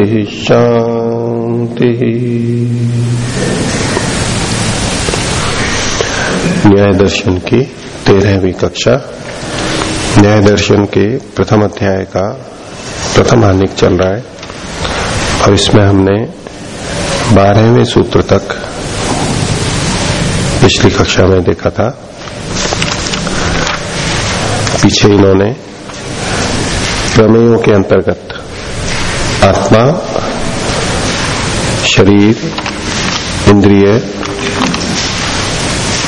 शान्ति शान्तिः न्याय दर्शन की तेरहवीं कक्षा, न्याय दर्शन के प्रथम अध्याय का प्रथम हानिक चल रहा है और इसमें हमने बारहवें सूत्र तक पिछली कक्षा में देखा था। पीछे इन्होंने प्रमेयों के अंतर्गत आत्मा शरीर इंद्रिय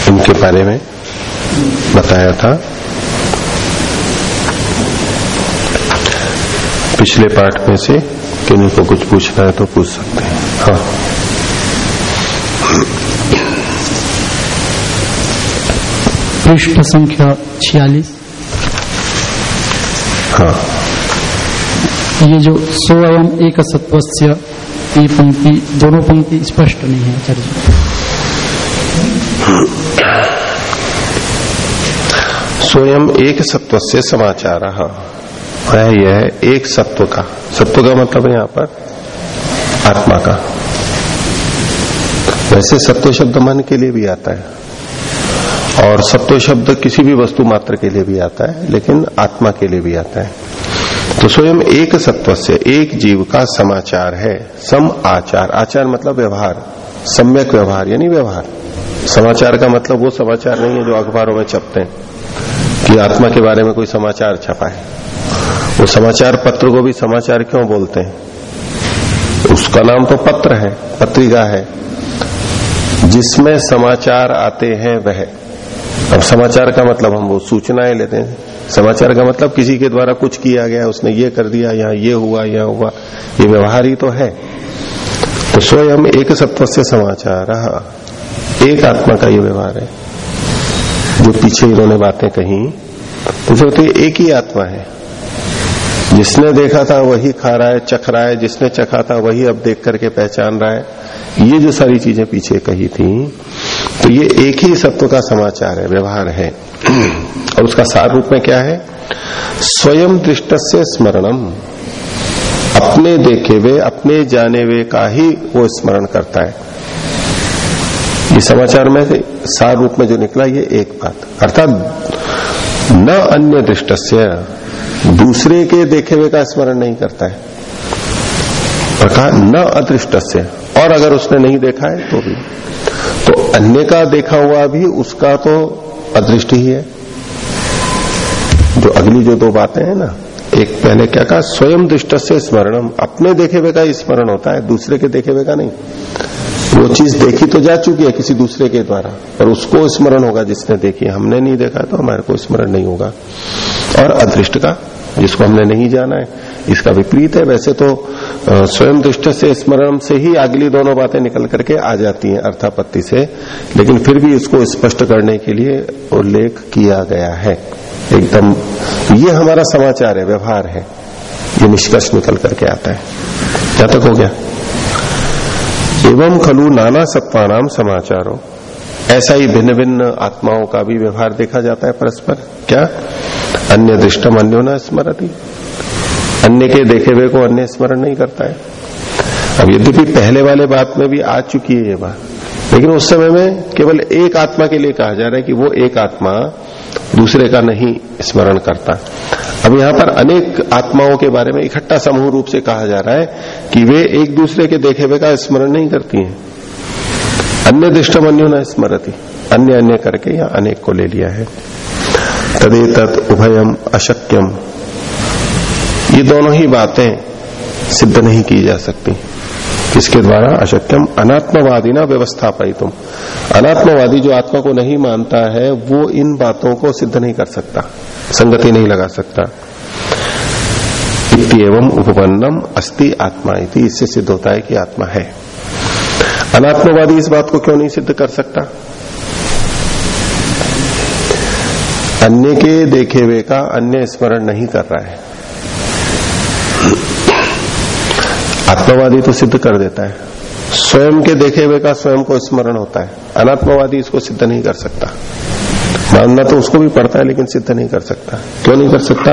इनके बारे में बताया था। पिछले पाठ में से किन्हीं को कुछ पूछना है तो पूछ सकते हैं। हाँ। पृष्ठ संख्या छियालीस। हाँ। ये जो स्वयं एक सत्वस्य ये पंक्ति, दोनों पंक्ति स्पष्ट नहीं है, आचार्य स्वयं एक सत्व से समाचार। है यह एक सत्व का। सत्व का मतलब है यहाँ पर आत्मा का। वैसे सत्व शब्द मन के लिए भी आता है। और सत्व शब्द किसी भी वस्तु मात्र के लिए भी आता है, लेकिन आत्मा के लिए भी आता है। तो स्वयं एक सत्व से एक जीव का समाचार है। सम आचार। आचार मतलब व्यवहार। सम्यक व्यवहार, यानी व्यवहार। समाचार का मतलब वो समाचार नहीं है जो अखबारों में छपते हैं, कि आत्मा के बारे में कोई समाचार छपा है। वो समाचार पत्र को भी समाचार क्यों बोलते हैं? उसका नाम तो पत्र है, पत्रिका है। जिसमें समाचार आते हैं वह। अब समाचार का मतलब हम वो सूचनाएँ लेते हैं। समाचार का मतलब किसी के द्वारा कुछ किया गया, उसने ये कर दिया, यहाँ ये हुआ, यहाँ हुआ, ये व्यवहार ही तो है। तो स्वयं एक सत्व से समाचार एक आत्मा का ये व्यवहार है। जो पीछे इन्होंने बातें कही तो सोचते एक ही आत्मा है। जिसने देखा था वही खा रहा है, चख रहा है, जिसने चखा था वही अब देख करके पहचान रहा है। ये जो सारी चीज़ें पीछे कही थी तो ये एक ही सत्व का समाचार है, व्यवहार है। और उसका सार रूप में क्या है? स्वयं दृष्ट से स्मरणम अपने देखे हुए, अपने जाने हुए का ही वो स्मरण करता है। ये समाचार में से सार रूप में जो निकला, ये एक बात। अर्थात, न अन्य दृष्ट दूसरे के देखे हुए का स्मरण नहीं करता है। कहा, न अदृष्ट और अगर उसने नहीं देखा है तो भी। तो अन्य का देखा हुआ भी, उसका तो अदृष्ट ही है। जो अगली जो दो बातें हैं ना, एक पहले क्या कहा, स्वयं दृष्ट से स्मरणम। अपने देखे हुए का स्मरण होता है, दूसरे के देखे हुए का नहीं। वो चीज़ देखी तो जा चुकी है किसी दूसरे के द्वारा और उसको स्मरण होगा जिसने देखी। हमने नहीं देखा तो हमारे को स्मरण नहीं होगा। और अदृष्ट का जिसको हमने नहीं जाना है। इसका विपरीत है। वैसे तो स्वयं दृष्ट से, स्मरण से ही अगली दोनों बातें निकल करके आ जाती हैं अर्थापत्ति से। लेकिन फिर भी इसको स्पष्ट करने के लिए उल्लेख किया गया है। एकदम, ये हमारा समाचार है, व्यवहार है। ये निष्कर्ष निकल करके आता है। क्या तक हो गया। एवं खलु नाना सत्वानाम समाचारों। ऐसा ही भिन्न भिन्न आत्माओं का भी व्यवहार देखा जाता है परस्पर। क्या? अन्य दृष्टम अन्यो न स्मरती। अन्य के देखे हुए को अन्य स्मरण नहीं करता है। अब यद्यपि पहले वाले बात में भी आ चुकी है ये बात, लेकिन उस समय में केवल एक आत्मा के लिए कहा जा रहा है कि वो एक आत्मा दूसरे का नहीं स्मरण करता। अब यहाँ पर अनेक आत्माओं के बारे में इकट्ठा समूह रूप से कहा जा रहा है कि वे एक दूसरे के देखे हुए का स्मरण नहीं करती हैं। अन्य दृष्टमन्यु न स्मरती। अन्य अन्य करके या अनेक को ले लिया है। तदेत उभयम अशक्यम। ये दोनों ही बातें सिद्ध नहीं की जा सकती। किसके द्वारा? अशक्यम। अनात्मवादी ना व्यवस्थापाई तुम अनात्मवादी जो आत्मा को नहीं मानता है, वो इन बातों को सिद्ध नहीं कर सकता। संगति नहीं लगा सकता। एवं उपपन्नम अस्ति आत्मा इति। इससे सिद्ध होता है कि आत्मा है। अनात्मवादी इस बात को क्यों नहीं सिद्ध कर सकता? अन्य के देखे हुए का अन्य स्मरण नहीं कर रहा है। आत्मवादी तो सिद्ध कर देता है। स्वयं के देखे हुए का स्वयं को स्मरण होता है। अनात्मवादी इसको सिद्ध नहीं कर सकता। मानना तो उसको भी पड़ता है, लेकिन सिद्ध नहीं कर सकता। क्यों नहीं कर सकता?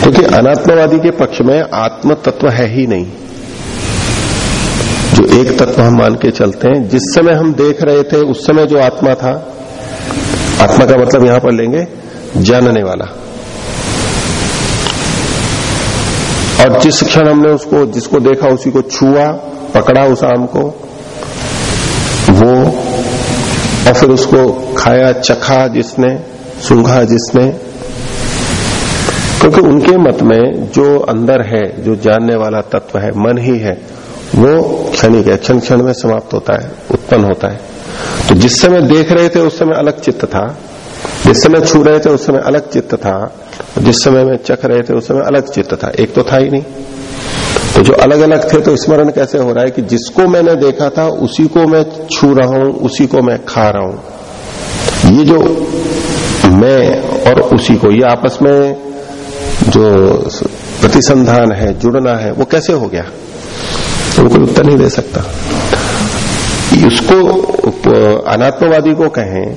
क्योंकि अनात्मवादी के पक्ष में आत्म तत्व है ही नहीं। जो एक तत्व हम मान के चलते हैं, जिस समय हम देख रहे थे, उस समय जो आत्मा था आत्मा का मतलब यहाँ पर लेंगे जानने वाला। और जिस क्षण हमने उसको, जिसको देखा, उसी को छुआ, पकड़ा उस आम को, वो, और फिर उसको खाया, चखा जिसने, सूंघा जिसने, क्योंकि उनके मत में जो अंदर है, जो जानने वाला तत्व है, मन ही है, वो क्षणिक है क्षण क्षण में समाप्त होता है, उत्पन्न होता है। तो जिस समय देख रहे थे, उस समय अलग चित्त था। जिस समय छू रहे थे, उस समय अलग चित्त था। जिस समय में चख रहे थे, उस समय अलग चित्त था। एक तो था ही नहीं। तो जो अलग अलग थे तो स्मरण कैसे हो रहा है कि जिसको मैंने देखा था, उसी को मैं छू रहा हूँ, उसी को मैं खा रहा हूँ। ये जो मैं और उसी को, ये आपस में जो प्रतिसंधान है, जुड़ना है, वो कैसे हो गया? तो कोई उत्तर नहीं दे सकता। उसको अनात्मवादी को कहें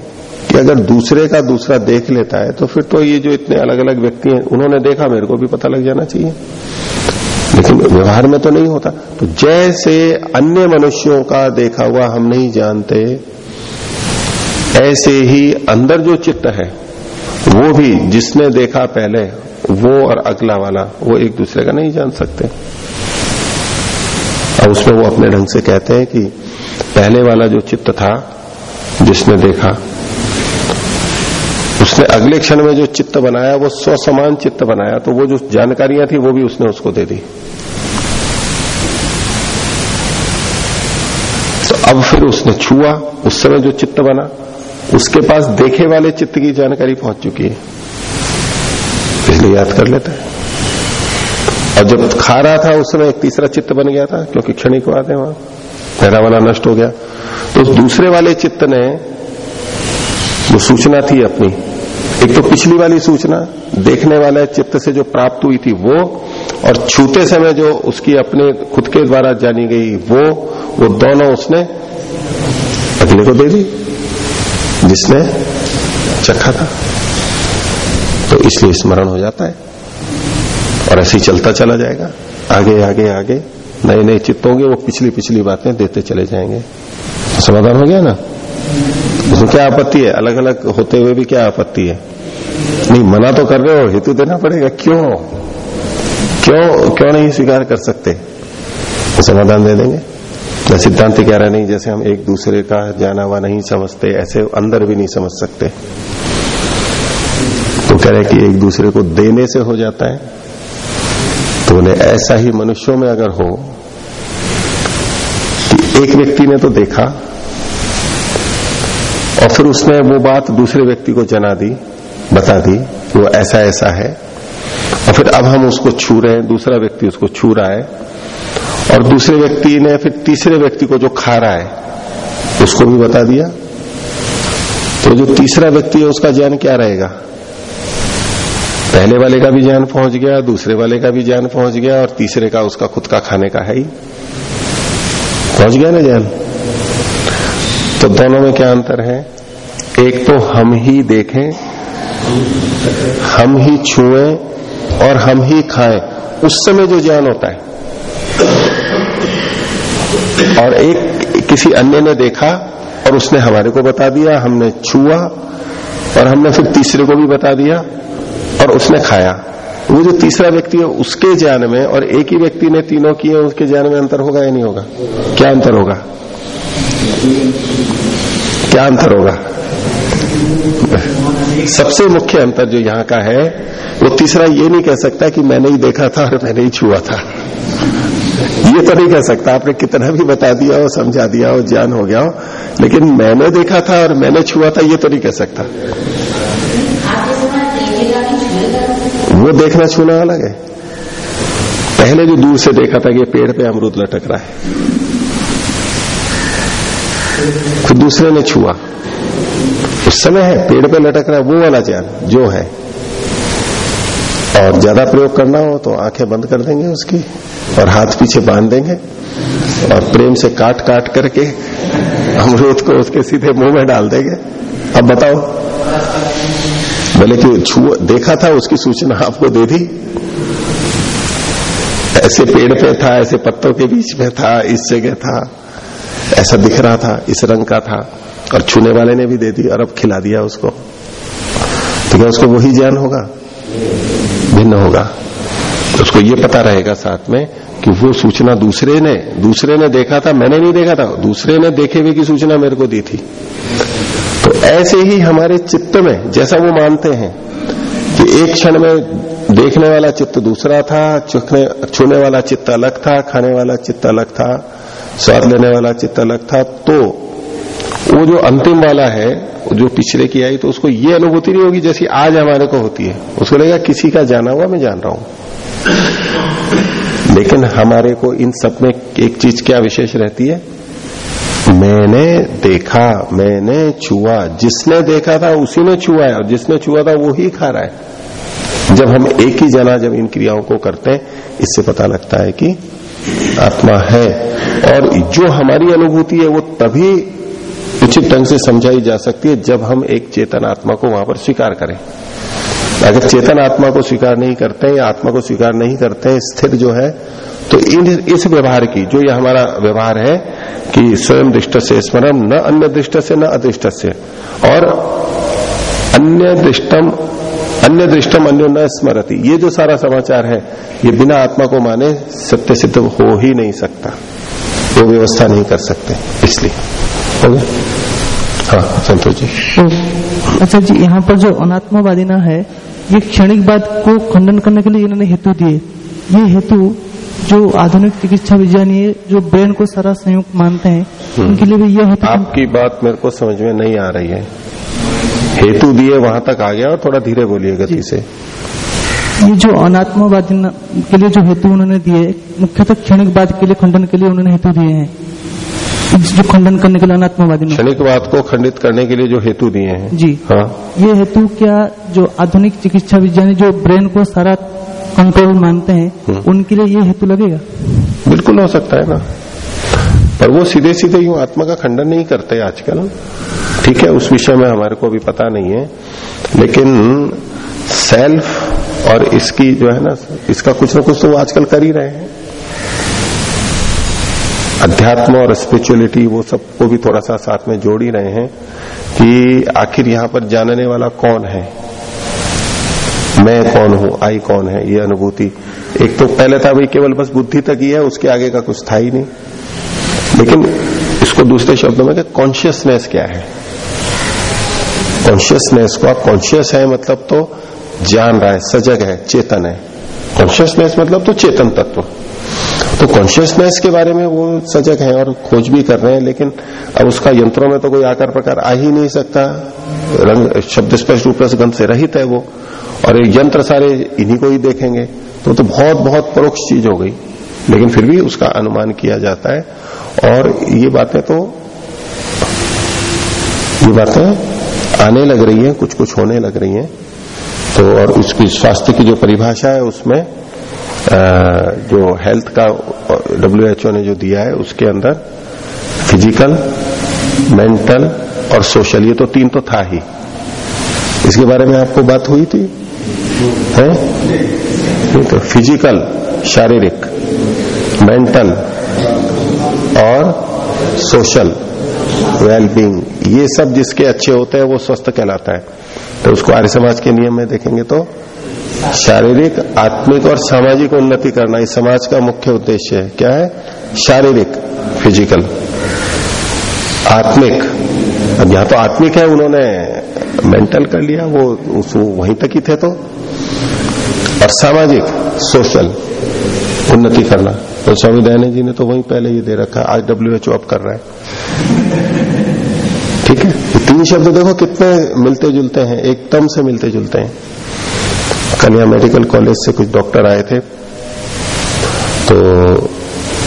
कि अगर दूसरे का दूसरा देख लेता है तो फिर तो ये जो इतने अलग अलग व्यक्ति हैं, उन्होंने देखा, मेरे को भी पता लग जाना चाहिए। लेकिन व्यवहार में तो नहीं होता। तो जैसे अन्य मनुष्यों का देखा हुआ हम नहीं जानते, ऐसे ही अंदर जो चित्त है, वो भी जिसने देखा पहले, वो और अगला वाला, वो एक दूसरे का नहीं जान सकते। और उसमें वो अपने ढंग से कहते हैं कि पहले वाला जो चित्त था, जिसने देखा, उसने अगले क्षण में जो चित्त बनाया, वो स्वसमान चित्त बनाया तो वो जो जानकारियाँ थी, वो भी उसने उसको दे दी। तो अब फिर उसने छुआ, उस समय जो चित्त बना, उसके पास देखे वाले चित्त की जानकारी पहुँच चुकी है। इसलिए याद कर लेता है। और जब खा रहा था उस समय एक तीसरा चित्त बन गया था, क्योंकि क्षणिक बात है वहाँ। पहला वाला नष्ट हो गया। तो दूसरे वाले चित्त ने वो सूचना थी अपनी, एक तो पिछली वाली सूचना, देखने वाले चित्त से जो प्राप्त हुई थी वो, और छूते समय जो उसकी अपने खुद के द्वारा जानी गई वो वो दोनों उसने अगले को दे दी, जिसने चखा था। तो इसलिए स्मरण हो जाता है, और ऐसे ही चलता चला जाएगा, आगे आगे आगे। नए नए चित्त होंगे, वो पिछली पिछली बातें देते चले जाएँगे। समाधान हो गया ना? उसमें क्या आपत्ति है? अलग अलग होते हुए भी क्या आपत्ति है? नहीं, मना तो कर रहे हो, हेतु देना पड़ेगा। क्यों? क्यों क्यों नहीं स्वीकार कर सकते? तो समाधान दे देंगे। सिद्धांत कह रहा नहीं, जैसे हम एक दूसरे का जाना हुआ नहीं समझते, ऐसे अंदर भी नहीं समझ सकते। तो कह रहे कि एक दूसरे को देने से हो जाता है। तो बोले ऐसा ही मनुष्यों में अगर हो, कि एक व्यक्ति ने तो देखा, और फिर उसने वो बात दूसरे व्यक्ति को जना दी, बता दी वो ऐसा ऐसा है, और फिर अब हम उसको छू रहे हैं, दूसरा व्यक्ति उसको छू रहा है, और दूसरे व्यक्ति ने फिर तीसरे व्यक्ति को जो खा रहा है, उसको भी बता दिया। तो जो तीसरा व्यक्ति है, उसका ज्ञान क्या रहेगा? पहले वाले का भी ज्ञान पहुँच गया, दूसरे वाले का भी ज्ञान पहुँच गया और तीसरे का, उसका खुद का खाने का है ही। पहुँच गया ना ज्ञान? तो दोनों में क्या अंतर है? एक तो हम ही देखें, हम ही छुए और हम ही खाएँ। उस समय जो ज्ञान होता है। और एक किसी अन्य ने देखा और उसने हमारे को बता दिया, हमने छुआ और हमने फिर तीसरे को भी बता दिया। और उसने खाया। वो जो तीसरा व्यक्ति है, उसके ज्ञान में और एक ही व्यक्ति ने तीनों किए, उसके ज्ञान में अंतर होगा या नहीं होगा? क्या अंतर होगा? क्या अंतर होगा? सबसे मुख्य अंतर जो यहाँ का है, वो तीसरा ये नहीं कह सकता कि मैंने ही देखा था और मैंने ही छुआ था। ये तो नहीं कह सकता, आपने कितना भी बता दिया हो, समझा दिया हो ज्ञान हो गया हो, लेकिन मैंने देखा था और मैंने छुआ था, ये तो नहीं कह सकता। वो देखना छूना अलग है। पहले जो दूर से देखा था कि पेड़ पे अमरूद लटक रहा है। फिर दूसरे ने छुआ। उस समय है, पेड़ पे लटक रहा है, वो वाला ज्ञान जो है। और ज़्यादा प्रयोग करना हो तो आँखें बंद कर देंगे उसकी, और हाथ पीछे बाँध देंगे, और प्रेम से काट काट करके अमरूद को उसके सीधे मुँह में डाल देंगे। अब बताओ बोले कि देखा था, उसकी सूचना आपको दे दी। ऐसे पेड़ पे था, ऐसे पत्तों के बीच में था, इस जगह था। ऐसा दिख रहा था, इस रंग का था। और छूने वाले ने भी दे दी और अब खिला दिया उसको। तो क्या उसको वही ज्ञान होगा? भिन्न होगा। तो उसको ये पता रहेगा साथ में कि वो सूचना दूसरे ने दूसरे ने देखा था, मैंने नहीं देखा था। दूसरे ने देखे हुए की सूचना मेरे को दी थी। ऐसे ही हमारे चित्त में, जैसा वो मानते हैं, कि एक क्षण में देखने वाला चित्त दूसरा था छूने वाला चित्त अलग था, खाने वाला चित्त अलग था, स्वाद लेने वाला चित्त अलग था तो वो जो अंतिम वाला है जो पिछले की आई तो उसको ये अनुभूति नहीं होगी जैसी आज हमारे को होती है। उसको लगेगा, किसी का जाना हुआ, मैं जान रहा हूँ। लेकिन हमारे को इन सब में एक चीज़ क्या विशेष रहती है? मैंने देखा, मैंने छुआ। जिसने देखा था, उसी ने छुआ है, और जिसने छुआ था, वो ही खा रहा है। जब हम एक ही जना जब इन क्रियाओं को करते हैं, इससे पता लगता है कि आत्मा है। और जो हमारी अनुभूति है, वो तभी उचित ढंग से समझाई जा सकती है, जब हम एक चेतन आत्मा को वहाँ पर स्वीकार करें। अगर चेतन आत्मा को स्वीकार नहीं करते हैं या आत्मा को स्वीकार नहीं करते हैं, स्थिर जो है तो इन इस व्यवहार की, जो ये हमारा व्यवहार है कि स्वयं दृष्ट से स्मरण न अन्य दृष्ट से न अदृष्ट से और अन्य दृष्टम अन्य दृष्टम अन्य न स्मरती। ये जो सारा समाचार है, ये बिना आत्मा को माने सत्य सिद्ध हो ही नहीं सकता। वो व्यवस्था नहीं कर सकते, इसलिए। हो संतोष जी। तो अच्छा जी यहाँ पर जो अनात्मवादी ना है ये क्षणिक बात को खंडन करने के लिए इन्होंने हेतु दिए। ये हेतु जो आधुनिक चिकित्सा विज्ञानी है जो ब्रेन को सारा संयुक्त मानते हैं उनके लिए भी यह हेतु आपकी बात मेरे को समझ में नहीं आ रही है। हेतु दिए वहाँ तक आ गया और थोड़ा धीरे बोलिए गति से। ये जो अनात्मवादी के लिए जो हेतु उन्होंने दिए मुख्यतः क्षणिक बात के लिए खंडन के लिए उन्होंने हेतु दिए हैं। जो खंडन करने के लिए अनात्मवादी ने क्षणिक बात को खंडित करने के लिए जो हेतु दिए हैं। जी। हाँ। ये हेतु क्या जो आधुनिक चिकित्सा विज्ञानी जो ब्रेन को सारा कंट्रोल मानते हैं हम्म। उनके लिए ये हेतु लगेगा? बिल्कुल हो सकता है ना। पर वो सीधे सीधे यूँ आत्मा का खंडन नहीं करते आजकल। ठीक है उस विषय में हमारे को अभी पता नहीं है। लेकिन सेल्फ और इसकी जो है ना इसका कुछ ना कुछ तो वो आजकल कर ही रहे हैं। अध्यात्म और स्पिरिचुअलिटी वो सबको भी थोड़ा सा साथ में जोड़ ही रहे हैं कि आखिर यहाँ पर जानने वाला कौन है? मैं कौन हूँ? आई कौन है? ये अनुभूति। एक तो पहले था भाई केवल बस बुद्धि तक ही है, उसके आगे का कुछ था ही नहीं। लेकिन इसको दूसरे शब्दों में कॉन्शियसनेस क्या है? कॉन्शियसनेस को आप कॉन्शियस है मतलब तो जान रहा है, सजग है, चेतन है। कॉन्शियसनेस मतलब तो चेतन तत्व। तो कॉन्शियसनेस के बारे में वो सजग है और खोज भी कर रहे हैं, लेकिन अब उसका यंत्रों में तो कोई आकार प्रकार आ ही नहीं सकता। रंग, शब्द स्पष्ट रूप से गंध से रहित है वो, और ये यंत्र सारे इन्हीं को ही देखेंगे। तो तो बहुत बहुत परोक्ष चीज़ हो गई, लेकिन फिर भी उसका अनुमान किया जाता है। और ये बातें तो ये बातें आने लग रही हैं कुछ कुछ होने लग रही हैं। तो और उसकी स्वास्थ्य की जो परिभाषा है, उसमें जो हेल्थ का डब्ल्यू एच ओ ने जो दिया है, उसके अंदर फ़िज़िकल मेंटल और सोशल ये तो तीन तो था ही। इसके बारे में आपको बात हुई थी? है? तो फ़िज़िकल शारीरिक मेंटल और सोशल वेलबींग ये सब जिसके अच्छे होते हैं, वो स्वस्थ कहलाता है। तो उसको आर्य समाज के नियम में देखेंगे तो शारीरिक, आत्मिक और सामाजिक उन्नति करना इस समाज का मुख्य उद्देश्य है। क्या है? शारीरिक फ़िज़िकल आत्मिक। अब यहाँ तो आत्मिक है, उन्होंने मेंटल कर लिया, वो उस वहीं तक ही थे तो। और सामाजिक सोशल उन्नति करना। तो स्वामी दयानंद जी ने तो वहीं पहले ही दे रखा आज डब्ल्यू एच अब कर रहा है। ठीक है? तीन शब्द देखो, कितने मिलते जुलते हैं, एकदम से मिलते जुलते हैं। कल यहाँ मेडिकल कॉलेज से कुछ डॉक्टर आए थे। तो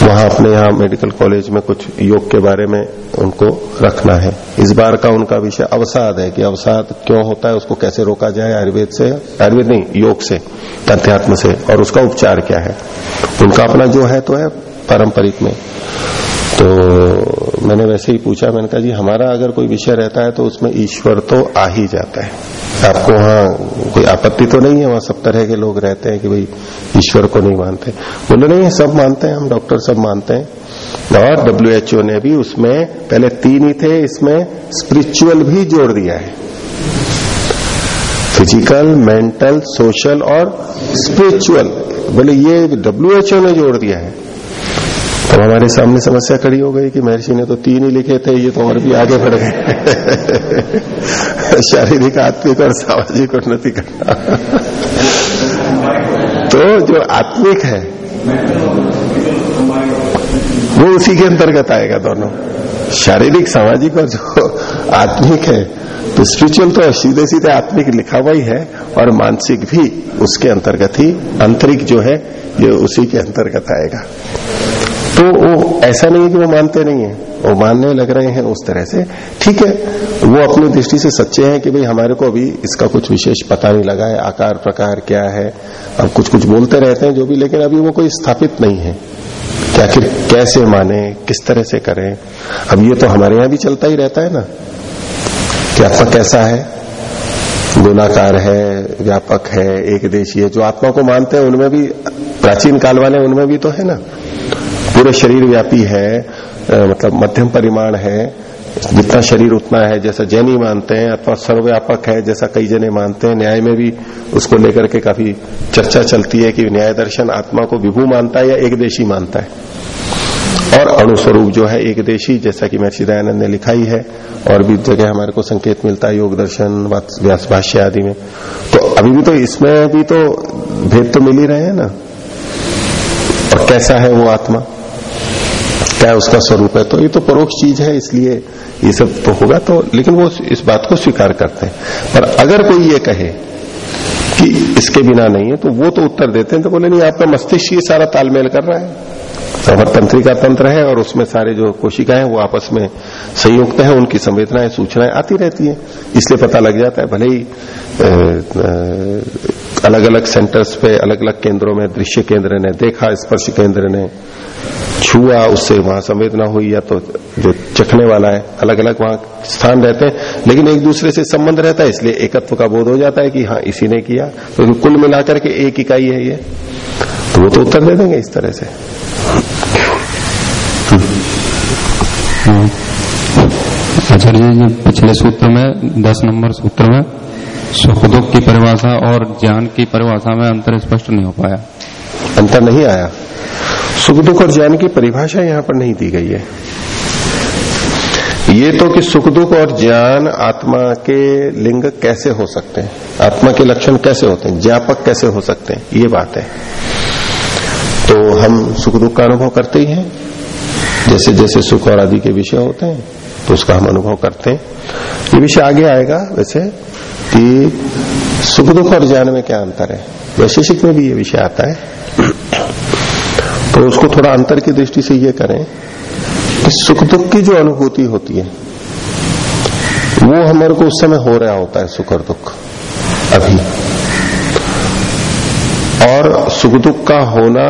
वहाँ अपने यहाँ मेडिकल कॉलेज में कुछ योग के बारे में उनको रखना है। इस बार का उनका विषय अवसाद है कि अवसाद क्यों होता है, उसको कैसे रोका जाए आयुर्वेद से, आयुर्वेद नहीं, योग से तथ्यात्म से, और उसका उपचार क्या है। उनका अपना जो है तो है पारंपरिक में। तो मैंने वैसे ही पूछा, मैंने कहा, जी, हमारा अगर कोई विषय रहता है तो उसमें ईश्वर तो आ ही जाता है। आपको वहाँ कोई आपत्ति तो नहीं है, वहाँ सब तरह के लोग रहते हैं कि भाई ईश्वर को नहीं मानते? बोले, नहीं, सब मानते हैं, हम डॉक्टर सब मानते हैं। और डब्ल्यू ने भी उसमें, पहले तीन ही थे, इसमें स्पिरिचुअल भी जोड़ दिया है। फ़िज़िकल मेंटल सोशल और स्पिरिचुअल बोले, ये डब्ल्यूएचओ ने जोड़ दिया है। तो हमारे सामने समस्या खड़ी हो गई कि महर्षि ने तो तीन ही लिखे थे, ये तो और भी आगे बढ़ गए। शारीरिक, आत्मिक और सामाजिक उन्नति करना तो जो आत्मिक है, वो उसी के अंतर्गत आएगा दोनों। शारीरिक, सामाजिक और जो आत्मिक है तो स्पिरिचुअल तो सीधे सीधे आत्मिक लिखा हुआ ही है, और मानसिक भी उसके अंतर्गत ही, आंतरिक जो है, ये उसी के अंतर्गत आएगा। तो वो ऐसा नहीं है कि वो मानते नहीं है। वो मानने लग रहे हैं उस तरह से। ठीक है, वो अपनी दृष्टि से सच्चे हैं कि भाई हमारे को अभी इसका कुछ विशेष पता नहीं लगा है, आकार, प्रकार क्या है। अब कुछ कुछ बोलते रहते हैं जो भी, लेकिन अभी वो कोई स्थापित नहीं है। कि आखिर कैसे माने, किस तरह से करें। अब ये तो हमारे यहाँ भी चलता ही रहता है ना। कि आत्मा कैसा है? गोलाकार है, व्यापक है, एक देशीय जो आत्मा को मानते हैं, उनमें भी, प्राचीन काल वाले उनमें भी तो है ना। पूरे शरीर व्यापी है मतलब मध्यम परिमाण है, जितना शरीर उतना है, जैसा जैनी मानते हैं, अथवा सर्वव्यापक है, जैसा कई जने मानते हैं, न्याय में भी उसको लेकर के काफ़ी चर्चा चलती है कि न्याय दर्शन आत्मा को विभू मानता है या एक देशी मानता है। और अणुस्वरूप जो है, एक देशी, जैसा कि महर्षि दयानंद ने लिखाई है और भी जगह हमारे को संकेत मिलता है, योग दर्शन व्यास, भाष्य आदि में। तो अभी भी तो इसमें भी तो भेद तो मिल ही रहे हैं ना? और कैसा है वो आत्मा? क्या उसका स्वरूप है? तो ये तो परोक्ष चीज़ है, इसलिए ये सब तो होगा तो लेकिन वो इस बात को स्वीकार करते हैं। पर अगर कोई ये कहे कि इसके बिना नहीं है तो वो तो उत्तर देते हैं तो बोले, नहीं, आपका मस्तिष्क ये सारा तालमेल कर रहा है। हमारा तंत्रिका तंत्र है, और उसमें सारे जो कोशिकाएँ वो आपस में संयुक्त है, उनकी संवेदनाएँ, सूचनाएँ आती रहती है। इसलिए पता लग जाता है, भले ही अलग अलग सेंटर्स पे अलग अलग केंद्रों में, दृश्य केंद्र ने देखा, स्पर्श केंद्र ने छुआ, उससे वहाँ संवेदना हुई या तो जो चखने वाला है अलग अलग वहाँ स्थान रहते हैं, लेकिन एक दूसरे से संबंध रहता है, इसलिए एकत्व का बोध हो जाता है कि हाँ इसी ने किया। तो कुल मिलाकर के एक इकाई है ये तो वो तो उत्तर दे देंगे इस तरह से। आचार्य जी, पिछले सूत्र में, दस नंबर सूत्र में सुख दुख की परिभाषा और ज्ञान की परिभाषा में अंतर स्पष्ट नहीं हो पाया। अंतर नहीं आया। सुख दुख और ज्ञान की परिभाषा यहाँ पर नहीं दी गई है। ये तो कि सुख दुख और ज्ञान आत्मा के लिंग कैसे हो सकते हैं? आत्मा के लक्षण कैसे होते हैं? ज्ञापक कैसे हो सकते हैं? ये बात है। तो हम सुख दुख का अनुभव करते ही हैं। जैसे जैसे सुख और आदि के विषय होते हैं तो उसका हम अनुभव करते हैं। ये विषय आगे आएगा, वैसे कि सुख दुख और ज्ञान में क्या अंतर है? वैशेषिक में भी ये विषय आता है। तो उसको थोड़ा अंतर की दृष्टि से ये करें कि सुख दुख की जो अनुभूति होती है, वो हमारे को उस समय हो रहा होता है, सुख और दुख, अभी। और सुख दुख का होना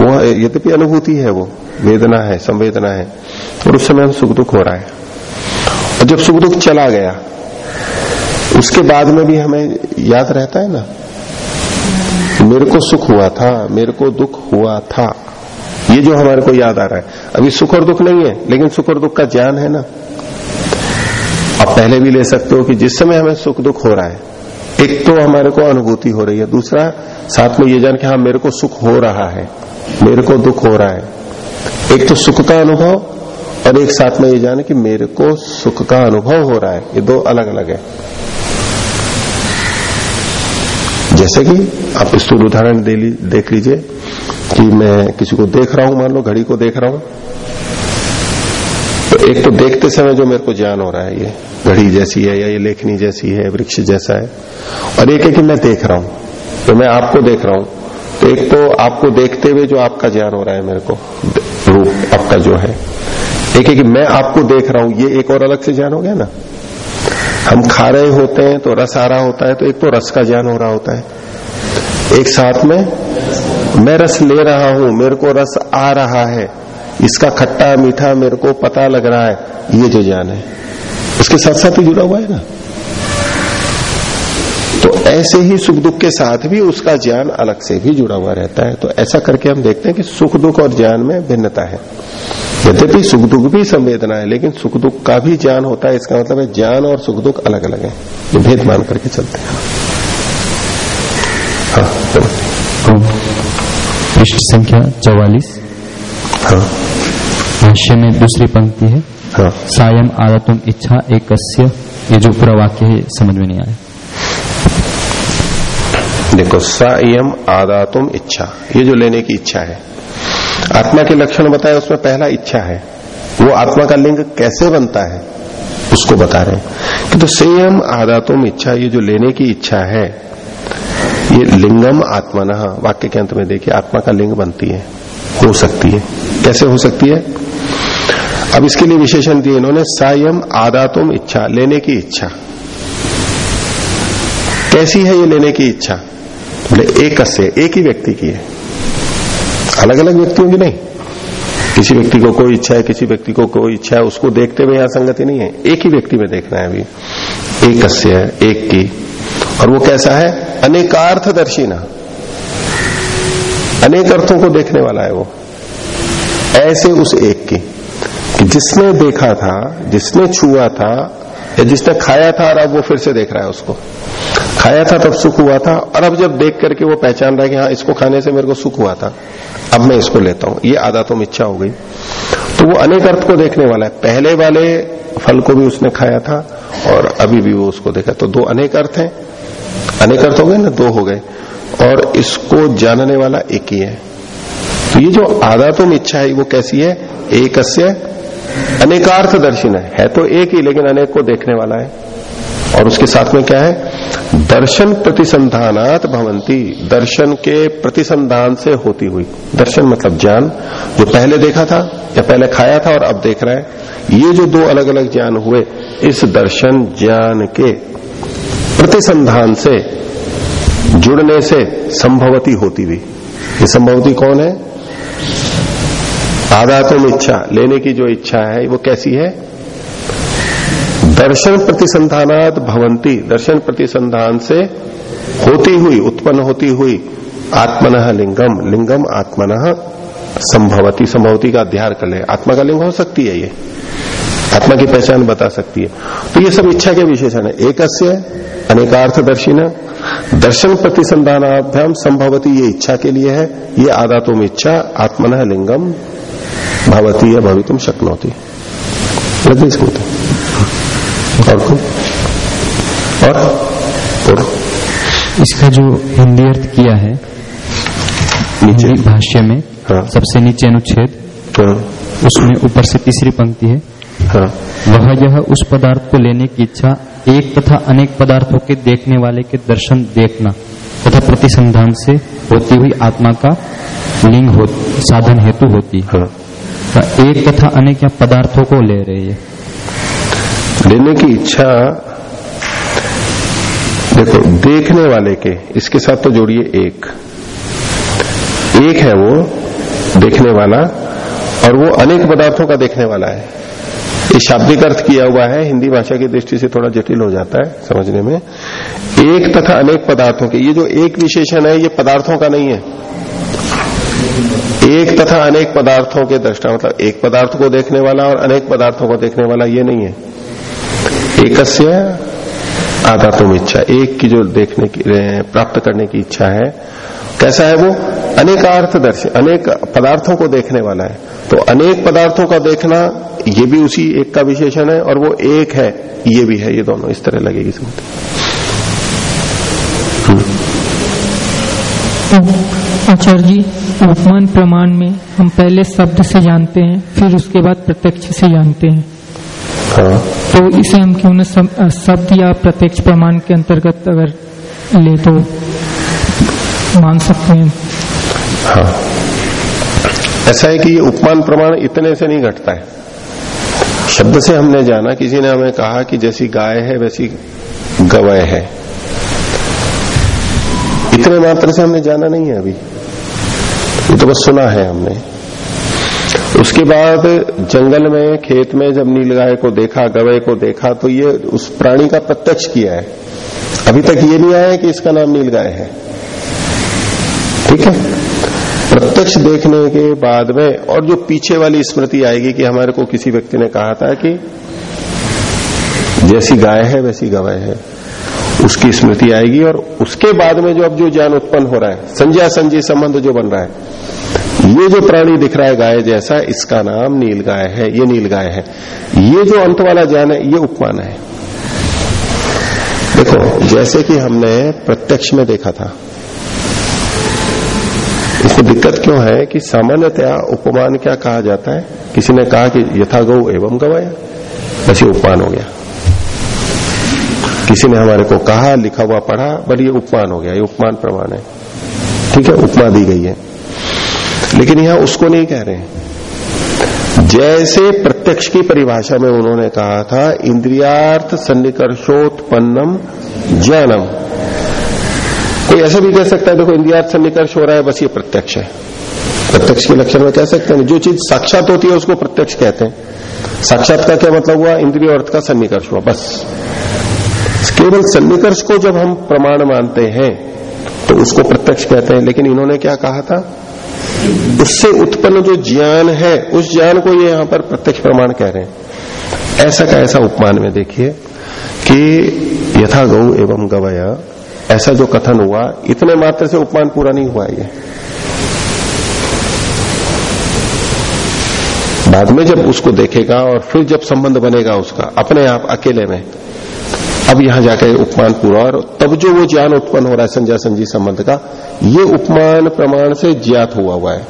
वो यद्यपि अनुभूति है वो, वेदना है, संवेदना है, और उस समय हम सुख दुख हो रहा है। और जब सुख दुख चला गया उसके बाद में भी हमें याद रहता है ना? मेरे को सुख हुआ था, मेरे को दुख हुआ था। ये जो हमारे को याद आ रहा है। अभी सुख और दुख नहीं है, लेकिन सुख और दुख का ज्ञान है ना? आप पहले भी ले सकते हो कि जिस समय हमें सुख दुख हो रहा है, एक तो हमारे को अनुभूति हो रही है। दूसरा, साथ में ये जान के हाँ मेरे को सुख हो रहा है, मेरे को दुख हो रहा है। एक तो सुख का अनुभव और एक साथ में ये जाने कि मेरे को सुख का अनुभव हो रहा है। ये दो अलग अलग है। जैसे कि आप स्थूल उदाहरण दे देख लीजिए कि मैं किसी को देख रहा हूँ, मान लो घड़ी को देख रहा हूँ। तो एक तो देखते समय जो मेरे को ज्ञान हो रहा है, ये घड़ी जैसी है या ये लेखनी जैसी है, वृक्ष जैसा है। और एक है कि मैं देख रहा हूँ तो मैं आपको देख रहा हूँ। तो एक तो आपको देखते हुए जो आपका ज्ञान हो रहा है मेरे को, रूप आपका जो है। एक है कि मैं आपको देख रहा हूँ, ये एक और अलग से ज्ञान हो गया ना? हम खा रहे होते हैं तो रस आ रहा होता है तो एक तो रस का ज्ञान हो रहा होता है। एक साथ में, मैं रस ले रहा हूँ, मेरे को रस आ रहा है। इसका खट्टा, मीठा मेरे को पता लग रहा है, ये जो ज्ञान है। उसके साथ साथ ही जुड़ा हुआ है ना। तो ऐसे ही सुख दुख के साथ भी उसका ज्ञान अलग से भी जुड़ा हुआ रहता है। तो ऐसा करके हम देखते हैं कि सुख दुख और ज्ञान में भिन्नता है। यद्यपि सुख दुख भी संवेदना है लेकिन सुख दुख का भी ज्ञान होता है इसका मतलब है ज्ञान और सुख दुख अलग अलग है। ये भेद मान करके चलते हैं। हाँ पृष्ठ संख्या चौवालीस। हाँ। भाष्य में दूसरी पंक्ति है। हाँ। सायम आदतुम इच्छा एक ये जो पूरा वाक्य है समझ में नहीं आया। देखो संयम आदातुम इच्छा। ये जो लेने की इच्छा है आत्मा के लक्षण बताए, उसमें पहला इच्छा है। वो आत्मा का लिंग कैसे बनता है, उसको बता रहे हैं। तो संयम आदातुम इच्छा, ये जो लेने की इच्छा है, ये लिंगम आत्मा आत्मन, वाक्य के अंत में देखिए, आत्मा का लिंग बनती है, हो सकती है। कैसे हो सकती है? अब इसके लिए विशेषण दिए इन्होंने, सायम आदातुम इच्छा, लेने की इच्छा। कैसी है ये लेने की इच्छा? बोले, एक से, एक ही व्यक्ति की है। अलग अलग व्यक्तियों की नहीं। किसी व्यक्ति को कोई इच्छा है, किसी व्यक्ति को कोई इच्छा है, उसको देखते हुए यहाँ संगति नहीं है। एक ही व्यक्ति में देखना है अभी। एक कस्य है, एक की। और वो कैसा है? अनेकार्थ दर्शिना अनेक अर्थों को देखने वाला है वो। ऐसे उस एक कि जिसने देखा था, जिसने छुआ था या जिसने खाया था और अब वो फिर से देख रहा है उसको। खाया था तब सुख हुआ था और अब जब देख करके वो पहचान रहा है कि हाँ इसको खाने से मेरे को सुख हुआ था, अब मैं इसको लेता हूँ। ये आदतों में इच्छा हो गई। तो वो अनेक अर्थ को देखने वाला है। पहले वाले फल को भी उसने खाया था और अभी भी वो उसको देखा। तो दो अनेक अर्थ हैं। अनेक अर्थ हो गए ना, दो हो गए। और इसको जानने वाला एक ही है। तो ये जो आदतों में इच्छा है, वो कैसी है? एक अनेकार्थ दर्शन है, है तो एक ही लेकिन अनेक को देखने वाला है। और उसके साथ में क्या है? दर्शन प्रतिसंधानात भवंती दर्शन के प्रतिसंधान से होती हुई। दर्शन मतलब ज्ञान। जो पहले देखा था या पहले खाया था और अब देख रहा है ये जो दो अलग अलग ज्ञान हुए इस दर्शन ज्ञान के प्रतिसंधान से जुड़ने से संभवती होती हुई। ये संभवती कौन है? आदातुम इच्छा, लेने की जो इच्छा है, वो कैसी है? दर्शन प्रतिसंधानात भवंती दर्शन प्रतिसंधान से होती हुई, उत्पन्न होती हुई आत्मन लिंगम लिंगम आत्मन संभवती। संभवती का अध्यार कर ले। आत्मा का लिंग हो सकती है ये। आत्मा की पहचान बता सकती है। तो ये सब इच्छा के विशेषण है। एक अनेकार्थ दर्शी दर्शन प्रतिसंधानाभ्याम संभवती ये इच्छा के लिए है। ये आदातुम इच्छा, आत्मन लिंगम भवती या भवितुम शक्नोती। लग गई और को और पूर्व इसका जो हिंदी अर्थ किया है नीचे। हिंदी भाष्य में हाँ। सबसे नीचे अनुच्छेद हाँ, उसमें ऊपर से तीसरी पंक्ति है। हाँ, वह यह उस पदार्थ को लेने की इच्छा एक तथा अनेक पदार्थों के देखने वाले के दर्शन देखना तथा प्रतिसंधान से होती हुई आत्मा का लिंग हो साधन हेतु होती। है हाँ। एक तथा अनेक या पदार्थों को ले रहे हैं। लेने की इच्छा, देखो, देखने वाले के, इसके साथ तो जोड़िए एक। एक है वो देखने वाला, और वो अनेक पदार्थों का देखने वाला है। ये शाब्दिक अर्थ किया हुआ है, हिंदी भाषा की दृष्टि से थोड़ा जटिल हो जाता है, समझने में। एक तथा अनेक पदार्थों के, ये जो एक विशेषण है, ये पदार्थों का नहीं है। एक तथा अनेक पदार्थों के दृष्टा मतलब एक पदार्थ को देखने वाला और अनेक पदार्थों को देखने वाला ये नहीं है। एकस्य आदातुम इच्छा, एक की जो देखने की प्राप्त करने की इच्छा है, कैसा है वो? अनेकार्थ दर्शी, अनेक पदार्थों को देखने वाला है। तो अनेक पदार्थों का देखना, ये भी उसी एक का विशेषण है और वो एक है, ये भी है, ये दोनों इस तरह लगेगी सुनते आचार्य जी उपमान प्रमाण में हम पहले शब्द से जानते हैं फिर उसके बाद प्रत्यक्ष से जानते हैं। हाँ। तो इसे हम क्यों न शब्द या प्रत्यक्ष प्रमाण के अंतर्गत अगर ले तो मान सकते हैं। हाँ। ऐसा है कि ये उपमान प्रमाण इतने से नहीं घटता है। शब्द से हमने जाना किसी ने हमें कहा कि जैसी गाय है वैसी गवय है। इतने मात्र से हमने जाना नहीं है अभी। ये तो बस सुना है हमने। उसके बाद जंगल में, खेत में जब नील गाय को देखा गवय को देखा तो ये उस प्राणी का प्रत्यक्ष किया है। अभी तक ये नहीं आया कि इसका नाम नील गाय है। ठीक है? प्रत्यक्ष देखने के बाद में और जो पीछे वाली स्मृति आएगी कि हमारे को किसी व्यक्ति ने कहा था कि जैसी गाय है, वैसी गवाय है। उसकी स्मृति आएगी और उसके बाद में जो अब जो ज्ञान उत्पन्न हो रहा है संजय संजय संबंध जो बन रहा है, ये जो प्राणी दिख रहा है गाय जैसा, इसका नाम नील गाय है, ये नील गाय है। ये जो अंत वाला ज्ञान है, ये उपमान है। देखो, जैसे कि हमने प्रत्यक्ष में देखा था, इसमें दिक्कत क्यों है कि सामान्यतया उपमान क्या कहा जाता है? किसी ने कहा कि यथा गौ एवं गवाया बस ये उपमान हो गया। किसी ने हमारे को कहा, लिखा हुआ पढ़ा बल ये उपमान हो गया, ये उपमान प्रमाण है। ठीक है? उपमा दी गई है। लेकिन यहाँ उसको नहीं कह रहे जैसे प्रत्यक्ष की परिभाषा में उन्होंने कहा था, इंद्रियार्थ सन्निकर्षोत्पन्नम ज्ञानम। कोई ऐसा भी कह सकता है, देखो, इंद्रियार्थ सन्निकर्ष हो रहा है, बस ये प्रत्यक्ष है। प्रत्यक्ष के लक्षण में कह सकते हैं। जो चीज़ साक्षात होती है, उसको प्रत्यक्ष कहते हैं। साक्षात का क्या मतलब हुआ? इंद्रिय अर्थ का सन्निकर्ष हुआ, बस। केवल सन्निकर्ष को जब हम प्रमाण मानते हैं तो उसको प्रत्यक्ष कहते हैं। लेकिन इन्होंने क्या कहा था? उससे उत्पन्न जो ज्ञान है, उस ज्ञान को ये यहाँ पर प्रत्यक्ष प्रमाण कह रहे हैं। ऐसा का ऐसा उपमान में देखिए कि यथा गौ एवं गवया, ऐसा जो कथन हुआ, इतने मात्र से उपमान पूरा नहीं हुआ ये। बाद में जब उसको देखेगा और फिर जब संबंध बनेगा उसका, अपने आप अकेले में अब यहाँ जाकर उपमान पूरा और तब जो वो ज्ञान उत्पन्न हो रहा है संजय संजी संबंध का, ये उपमान प्रमाण से ज्ञात हुआ हुआ है।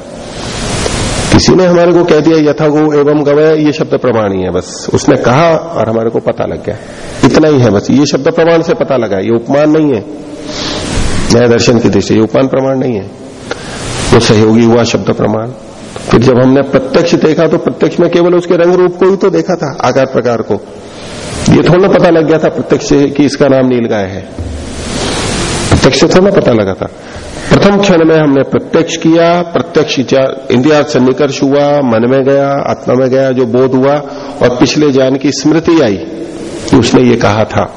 किसी ने हमारे को कह दिया यथा गो एवं गवय, ये शब्द प्रमाण ही है बस। उसने कहा और हमारे को पता लग गया। इतना ही है बस। ये शब्द प्रमाण से पता लगा। ये उपमान नहीं है। न्याय दर्शन की दृष्टि ये उपमान प्रमाण नहीं है। वो सहयोगी हुआ शब्द प्रमाण। फिर जब हमने प्रत्यक्ष देखा तो प्रत्यक्ष में केवल उसके रंग रूप को ही तो देखा था, आकार प्रकार को। ये थोड़ा पता लग गया था प्रत्यक्ष कि इसका नाम नीलगाय है। प्रत्यक्ष थोड़ा पता लगा था। प्रथम क्षण में हमने प्रत्यक्ष किया, प्रत्यक्ष इंद्रिया सन्निकर्ष हुआ, मन में गया, आत्मा में गया, जो बोध हुआ, और पिछले ज्ञान की स्मृति आई कि उसने ये कहा था।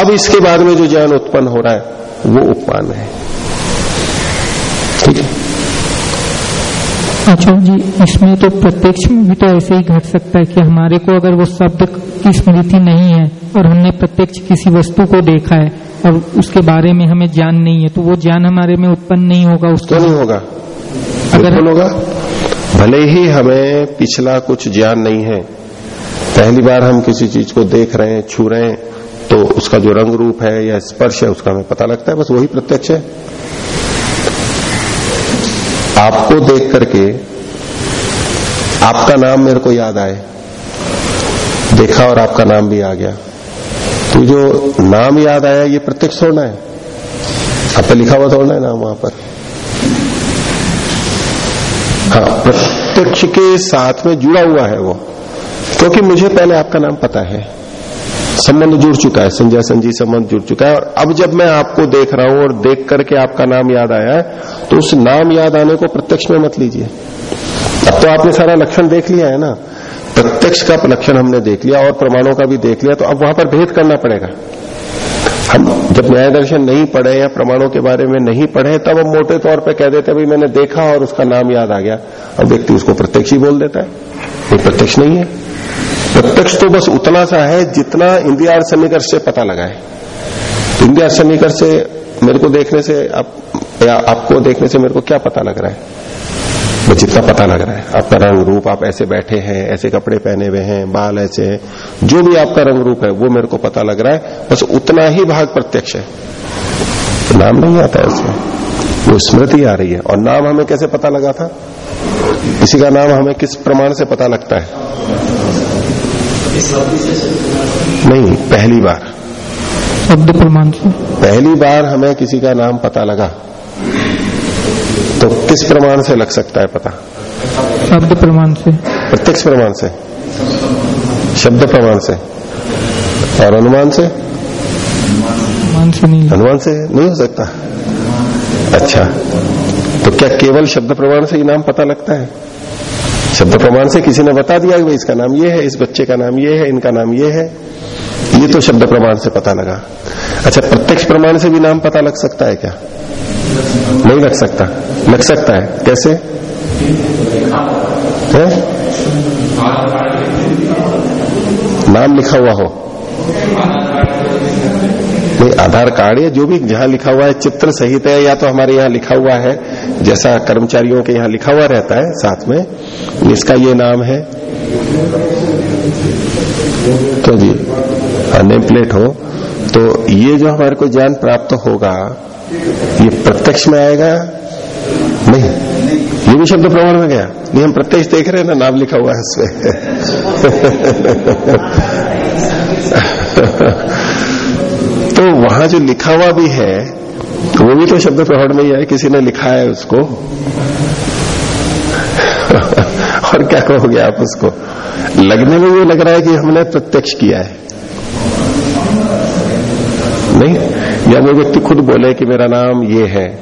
अब इसके बाद में जो ज्ञान उत्पन्न हो रहा है, वो उपमान है। आचार्य जी इसमें तो प्रत्यक्ष में भी तो ऐसे ही घट सकता है कि हमारे को अगर वो शब्द की स्मृति नहीं है और हमने प्रत्यक्ष किसी वस्तु को देखा है और उसके बारे में हमें ज्ञान नहीं है तो वो ज्ञान हमारे में उत्पन्न नहीं होगा उसका क्यों नहीं होगा? अगर होगा। भले ही हमें पिछला कुछ ज्ञान नहीं है पहली बार हम किसी चीज़ को देख रहे हैं छू रहे हैं तो उसका जो रंग रूप है या स्पर्श है उसका हमें पता लगता है बस वही प्रत्यक्ष है। आपको देख करके आपका नाम मेरे को याद आए। देखा और आपका नाम भी आ गया। तो जो नाम याद आया, ये प्रत्यक्ष छोड़ना है। आप लिखा हुआ छोड़ना है नाम वहाँ पर। हाँ प्रत्यक्ष के साथ में जुड़ा हुआ है वो। क्योंकि मुझे पहले आपका नाम पता है। संबंध जुड़ चुका है, संजय संजी संबंध जुड़ चुका है। और अब जब मैं आपको देख रहा हूँ और देख करके आपका नाम याद आया है तो उस नाम याद आने को प्रत्यक्ष में मत लीजिए। अब तो आपने सारा लक्षण देख लिया है ना? प्रत्यक्ष का लक्षण हमने देख लिया और प्रमाणों का भी देख लिया तो अब वहाँ पर भेद करना पड़ेगा। हम जब न्याय दर्शन नहीं पढ़े या प्रमाणों के बारे में नहीं पढ़े, तब हम मोटे तौर पे कह देते भाई, मैंने देखा और उसका नाम याद आ गया। अब व्यक्ति उसको प्रत्यक्ष ही बोल देता है। प्रत्यक्ष नहीं है। प्रत्यक्ष तो बस उतना सा है जितना इंद्रिया सन्निकर्ष से पता लगा है। तो इंद्रिया सन्निकर्ष से मेरे को देखने से आप, या आपको देखने से मेरे को क्या पता लग रहा है? बस जितना पता लग रहा है। आपका रंग रूप, आप ऐसे बैठे हैं, ऐसे कपड़े पहने हुए हैं, बाल ऐसे हैं, जो भी आपका रंग रूप है, वो मेरे को पता लग रहा है। बस उतना ही भाग प्रत्यक्ष है। तो नाम नहीं आता है उसमें। वो स्मृति आ रही है। और नाम हमें कैसे पता लगा था? किसी का नाम हमें किस प्रमाण से पता लगता है? नहीं पहली बार। शब्द प्रमाण से पहली बार हमें किसी का नाम पता लगा। तो किस प्रमाण से लग सकता है पता? शब्द प्रमाण से। प्रत्यक्ष प्रमाण से। शब्द प्रमाण से। और अनुमान से? अनुमान से नहीं। अनुमान से नहीं हो सकता। अच्छा। तो क्या केवल शब्द प्रमाण से ही नाम पता लगता है? शब्द प्रमाण से किसी ने बता दिया कि इसका नाम ये है, इस बच्चे का नाम ये है, इनका नाम ये है। ये तो शब्द प्रमाण से पता लगा। अच्छा प्रत्यक्ष प्रमाण से भी नाम पता लग सकता है क्या? नहीं लग सकता। लग सकता है। कैसे? है? नाम लिखा हुआ हो। नहीं, आधार कार्ड या जो भी जहाँ लिखा हुआ है, चित्र सहित है, या तो हमारे यहाँ लिखा हुआ है, जैसा कर्मचारियों के यहाँ लिखा हुआ रहता है साथ में, इसका ये नाम है। तो जी नेम प्लेट हो। तो ये जो हमारे को ज्ञान प्राप्त होगा, ये प्रत्यक्ष में आएगा? नहीं। ये भी शब्द प्रमाण में गया। नहीं, हम प्रत्यक्ष देख रहे हैं ना, नाम लिखा हुआ है इसमें वहाँ जो लिखा हुआ भी है, वो भी तो शब्द प्रमाण में ही है, किसी ने लिखा है उसको। और क्या कहोगे आप उसको? लगने में ये लग रहा है कि हमने प्रत्यक्ष किया है। नहीं, या वो व्यक्ति खुद बोले कि मेरा नाम ये है,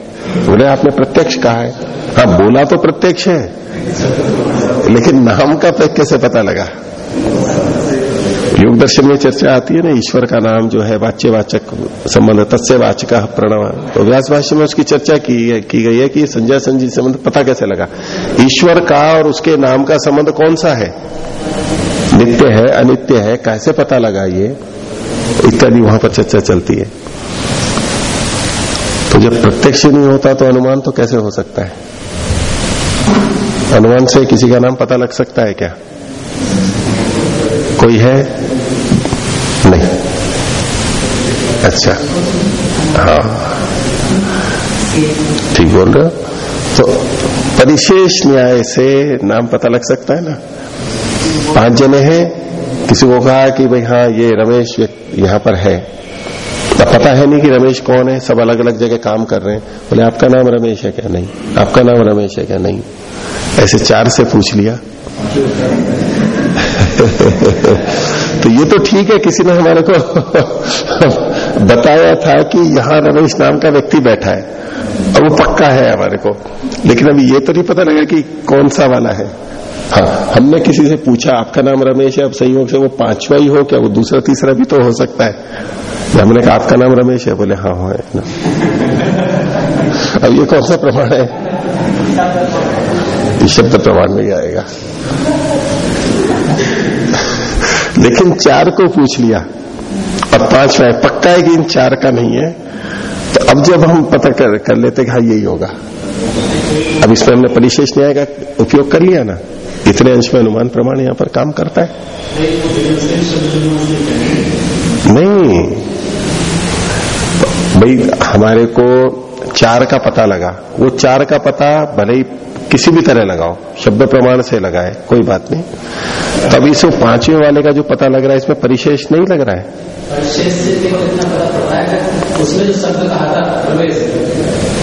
बोले, आपने प्रत्यक्ष कहा है। हाँ बोला तो प्रत्यक्ष है, लेकिन नाम का कैसे पता लगा। योग दर्शन में चर्चा आती है ना, ईश्वर का नाम जो है वाच्य वाचक संबंध तत्स्य वाचक प्रणव। तो व्यास भाष्य में उसकी चर्चा की की गई है कि संजय संजीव संबंध पता कैसे लगा? ईश्वर का और उसके नाम का संबंध कौन सा है? नित्य है, अनित्य है, कैसे पता लगा ये? इत्यादि वहाँ पर चर्चा चलती है। तो जब प्रत्यक्ष नहीं होता तो अनुमान तो कैसे हो सकता है? अनुमान से किसी का नाम पता लग सकता है क्या? कोई है? नहीं। अच्छा। हाँ। ठीक बोल रहे हो। तो परिशेष न्याय से नाम पता लग सकता है ना? पाँच जने हैं। किसी को कहा कि भाई हाँ ये रमेश यहाँ पर है। तो पता है नहीं कि रमेश कौन है। सब अलग अलग जगह काम कर रहे हैं। बोले, आपका नाम रमेश है क्या? नहीं। आपका नाम रमेश है क्या? नहीं। ऐसे चार से पूछ लिया। तो ये तो ठीक है, किसी ने हमारे को बताया था कि यहाँ रमेश नाम का व्यक्ति बैठा है, और वो पक्का है हमारे को। लेकिन अभी ये तो नहीं पता लगा कि कौन सा वाला है। हाँ हमने किसी से पूछा, आपका नाम रमेश है, अब संयोग से वो पांचवा ही हो क्या, वो दूसरा, तीसरा भी तो हो सकता है। हमने कहा, आपका नाम रमेश है? बोले हाँ है ना अब ये कौन सा प्रमाण है? शब्द प्रमाण में ही आएगा। लेकिन चार को पूछ लिया। और पांचवा है पक्का है कि इन चार का नहीं है? तो अब जब हम पता कर, कर लेते हाँ यही होगा। अब इसमें हमने परिशेष न्याय का उपयोग कर लिया ना? इतने अंश में अनुमान प्रमाण यहाँ पर काम करता है। नहीं। भाई हमारे को चार का पता लगा। वो चार का पता भले ही किसी भी तरह लगाओ शब्द प्रमाण से लगाए कोई बात नहीं। तब इस पाँचवें वाले का जो पता लग रहा है इसमें परिशेष नहीं लग रहा है। उसमें जो शब्द कहा था प्रवेश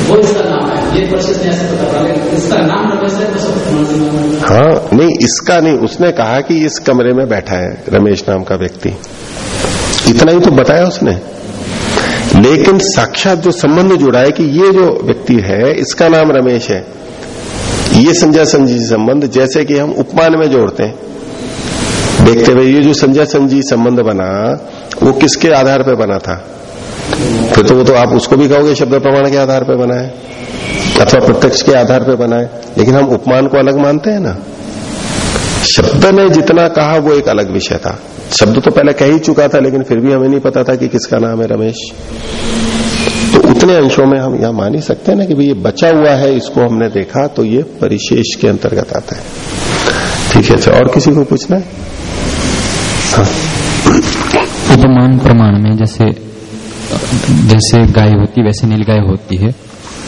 वो इसका नाम है ये परिशेष नहीं ऐसे पता पड़ा इसका नाम रमेश है तो हाँ नहीं इसका नहीं उसने कहा कि इस कमरे में बैठा है रमेश नाम का व्यक्ति। इतना ही तो बताया उसने। लेकिन साक्षात जो संबंध जुड़ा है कि ये जो व्यक्ति है, इसका नाम रमेश है। ये संजय संजी संबंध, जैसे कि हम उपमान में जोड़ते हैं। देखते हुए ये जो संजय संजी संबंध बना, वो किसके आधार पर बना था? फिर तो वो तो आप उसको भी कहोगे शब्द प्रमाण के आधार पर बना है, अथवा प्रत्यक्ष के आधार पर बना है। लेकिन हम उपमान को अलग मानते हैं ना। शब्द ने जितना कहा, वो एक अलग विषय था। शब्द तो पहले कह ही चुका था, लेकिन फिर भी हमें नहीं पता था कि किसका नाम है रमेश। तो उतने अंशों में हम यहाँ मान ही सकते हैं ना कि भाई ये बचा हुआ है, इसको हमने देखा तो ये परिशेष के अंतर्गत आता है। ठीक है अच्छा और किसी को पूछना है? हाँ। उपमान प्रमाण में, जैसे जैसे गाय होती, वैसे नीलगाय होती है।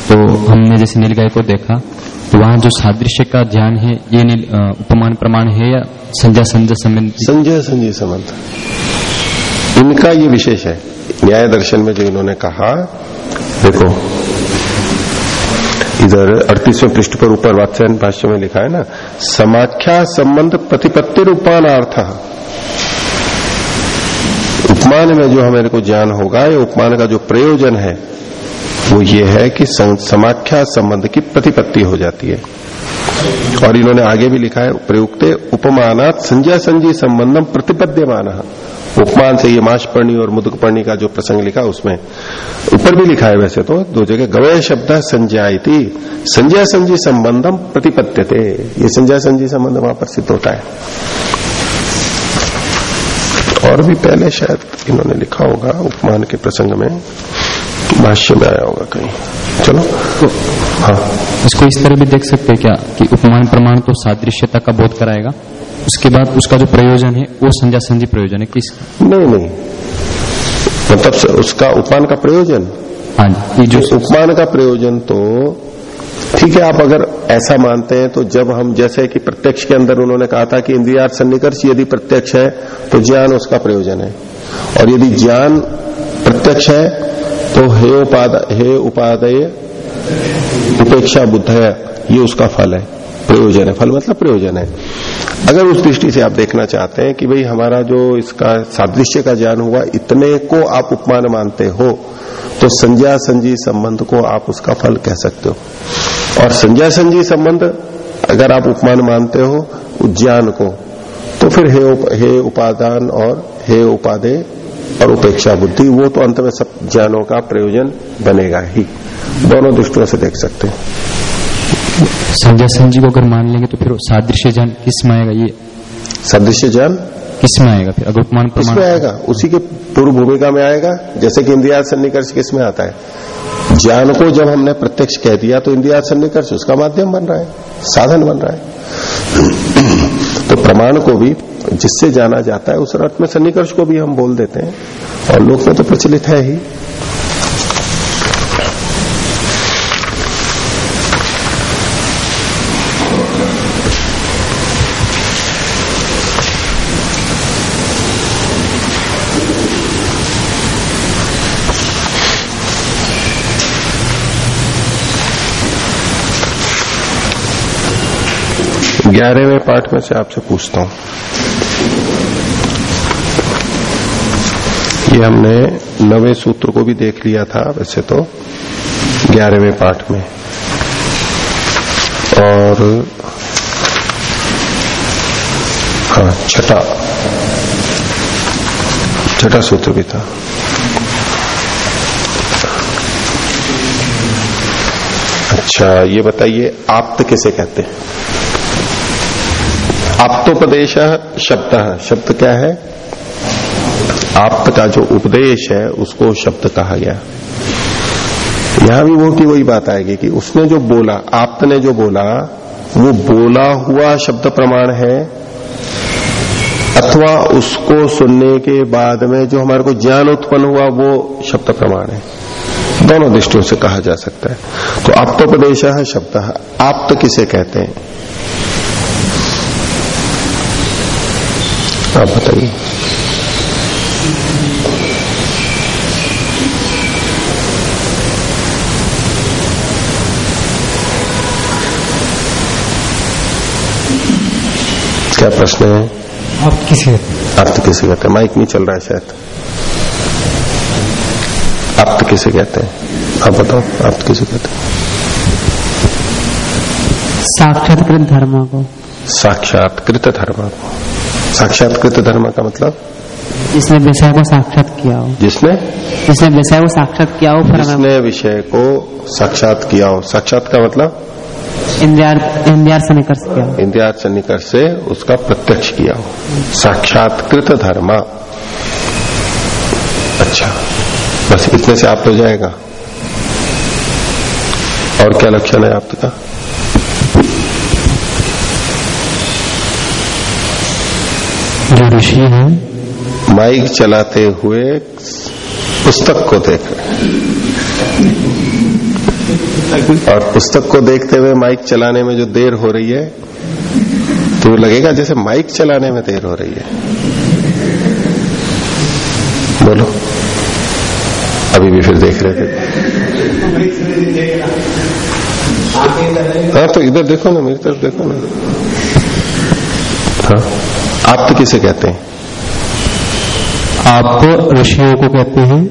तो हमने जैसे नीलगाय को देखा तो वहाँ, जो सादृश्य का ध्यान है, ये उपमान प्रमाण है या संजय संजय संबंध? संजय संजय संबंध। इनका ये विशेष है। न्याय दर्शन में जो इन्होंने कहा, देखो, इधर अड़तीसवें पृष्ठ पर ऊपर वात्स्यन भाष्य में लिखा है ना, समाख्या संबंध प्रतिपत्ति रूपानार्थ। उपमान में जो हमारे को ज्ञान होगा, ये उपमान का जो प्रयोजन है वो ये है कि समाख्या संबंध की प्रतिपत्ति हो जाती है। और इन्होंने आगे भी लिखा है, प्रयुक्त उपमानात संजय संजी संबंधम प्रतिपद्यमान। उपमान से ये माश पर्णी और मुदक पर्णी का जो प्रसंग लिखा उसमें। ऊपर भी लिखा है वैसे तो दो जगह गवय शब्द संजयाती संजय संजी संबंधम प्रतिपत्त्यते ये संजय संजी संबंध वहाँ पर सिद्ध होता है। और भी पहले शायद इन्होंने लिखा होगा उपमान के प्रसंग में। भाष्य में आया होगा कहीं। चलो। तो हाँ। इसको इस तरह भी देख सकते हैं क्या कि उपमान प्रमाण तो सादृश्यता का बोध कराएगा। उसके बाद उसका जो प्रयोजन है वो संज्ञा संधि प्रयोजन है किस नहीं नहीं। मतलब तो उसका उपमान का प्रयोजन। हाँ ये जो उपमान का प्रयोजन तो ठीक है आप अगर ऐसा मानते हैं तो जब हम जैसे कि प्रत्यक्ष के अंदर उन्होंने कहा था कि इंद्रिया सन्निकर्ष यदि प्रत्यक्ष है तो ज्ञान उसका प्रयोजन है। और यदि ज्ञान प्रत्यक्ष है तो हे उपाद हे उपादय उपेक्षा बुद्ध है ये उसका फल है प्रयोजन है। फल मतलब प्रयोजन है। अगर उस दृष्टि से आप देखना चाहते हैं कि भाई हमारा जो इसका सादृश्य का ज्ञान हुआ इतने को आप उपमान मानते हो तो संज्ञा संजी संबंध को आप उसका फल कह सकते हो। और संज्ञा संजी संबंध अगर आप उपमान मानते हो ज्ञान को तो फिर हे, उप, हे उपादान और हे उपादे और उपेक्षा बुद्धि वो तो अंत में सब ज्ञानों का प्रयोजन बनेगा ही। दोनों दृष्टियों से देख सकते हैं। संजय सिंह जी को अगर मान लेंगे तो फिर सादृश्य ज्ञान किसमें आएगा? ये सदृश्य ज्ञान? किसमें आएगा फिर? अगर उपमान प्रमाण में आएगा? उसी के पूर्व भूमिका में आएगा। जैसे कि इंद्रिया सन्निकर्ष किसमें आता है? ज्ञान को जब हमने प्रत्यक्ष कह दिया तो इंद्रिया सन्निकर्ष उसका माध्यम बन रहा है साधन बन रहा है। प्रमाण को भी जिससे जाना जाता है, उस अर्थ में सन्निकर्ष को भी हम बोल देते हैं। और लोक में तो प्रचलित है ही। ग्यारहवें पाठ में से आपसे पूछता हूँ। ये हमने नवे सूत्र को भी देख लिया था वैसे तो ग्यारहवें पाठ में। और हाँ छठा। छठा सूत्र भी था। अच्छा ये बताइए, आप तो किसे कहते हैं? आप्तोपदेश शब्द। शब्द क्या है? आप्त का जो उपदेश है, उसको शब्द कहा गया। यहाँ भी वो की वही बात आएगी कि उसने जो बोला, आप्त ने जो बोला, वो बोला हुआ शब्द प्रमाण है, अथवा उसको सुनने के बाद में जो हमारे को ज्ञान उत्पन्न हुआ, वो शब्द प्रमाण है। दोनों दृष्टियों से कहा जा सकता है। तो आप्तोपदेश शब्द। आप्त किसे कहते हैं? आप बताइए। क्या प्रश्न है? आप किसे आप तो किसे कहते हैं माइक नहीं चल रहा है शायद। आप तो किसे कहते हैं। आप बताओ आप तो किसे कहते हैं। साक्षात्कृत धर्म को। साक्षात्कृत धर्म को। साक्षात्कृत धर्म का मतलब? जिसने विषय को साक्षात किया हो। जिसने? जिसने विषय को साक्षात किया हो जिसने विषय को साक्षात किया हो। साक्षात का मतलब? इंद्रियार से निकर्ष किया इंद्रियार से निकर्ष से उसका प्रत्यक्ष किया हो। साक्षात्कृत धर्म। अच्छा। बस इतने से आप हो जाएगा। और क्या लक्षण है आपका? जो ऋषि है, माइक चलाते हुए पुस्तक को देख रहे और पुस्तक को देखते हुए माइक चलाने में जो देर हो रही है तो लगेगा जैसे माइक चलाने में देर हो रही है। बोलो। अभी भी फिर देख रहे थे। हाँ तो इधर देखो ना, मेरी तरफ़ देखो ना। हाँ। आप तो किसे कहते हैं? आप ऋषियों को कहते हैं?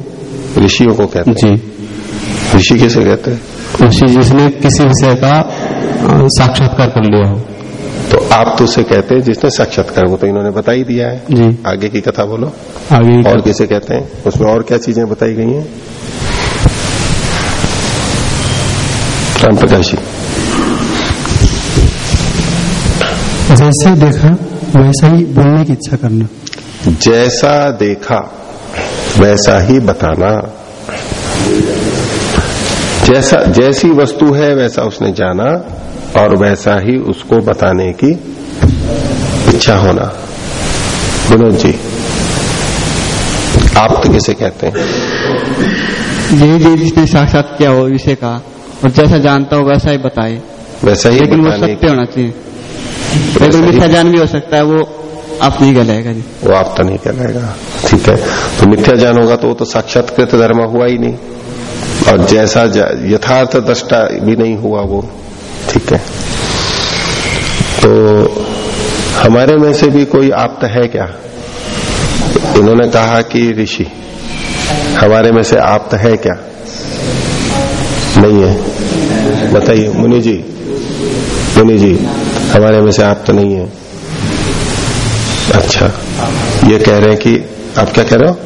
ऋषियों को कहते हैं। जी। ऋषि किसे कहते हैं? ऋषि जिसने किसी विषय का साक्षात्कार कर लिया हो। तो आप तो उसे कहते हैं जिसने साक्षात्कार वो तो इन्होंने बता ही दिया है। जी। आगे की कथा बोलो। आगे और किसे कहते हैं? उसमें और क्या चीज़ें बताई गई हैं? राम प्रकाश जी। जैसे देखा वैसा ही बोलने की इच्छा करना। जैसा देखा वैसा ही बताना। जैसा जैसी वस्तु है वैसा उसने जाना और वैसा ही उसको बताने की इच्छा होना। विनोद जी आप तो किसे कहते हैं? यही जी जिसने साक्षात किया हो विषय का और जैसा जानता हो वैसा ही बताए। वैसा ही लेकिन वो सत्य होना चाहिए। मिथ्या ज्ञान भी हो सकता है, वो आप नहीं कहलाएगा जी। वो आप तो नहीं कहलाएगा ठीक है। तो मिथ्या ज्ञान होगा तो वो तो साक्षात्कृत धर्म हुआ ही नहीं। और जैसा यथार्थ दृष्टा भी नहीं हुआ वो। ठीक है। तो हमारे में से भी कोई आप्त है क्या? इन्होंने कहा कि ऋषि, हमारे में से आप्त है क्या? नहीं है। बताइए, मुनि जी। मुनि जी हमारे में से आप तो नहीं है। अच्छा। ये कह रहे हैं कि आप क्या कह रहे हो?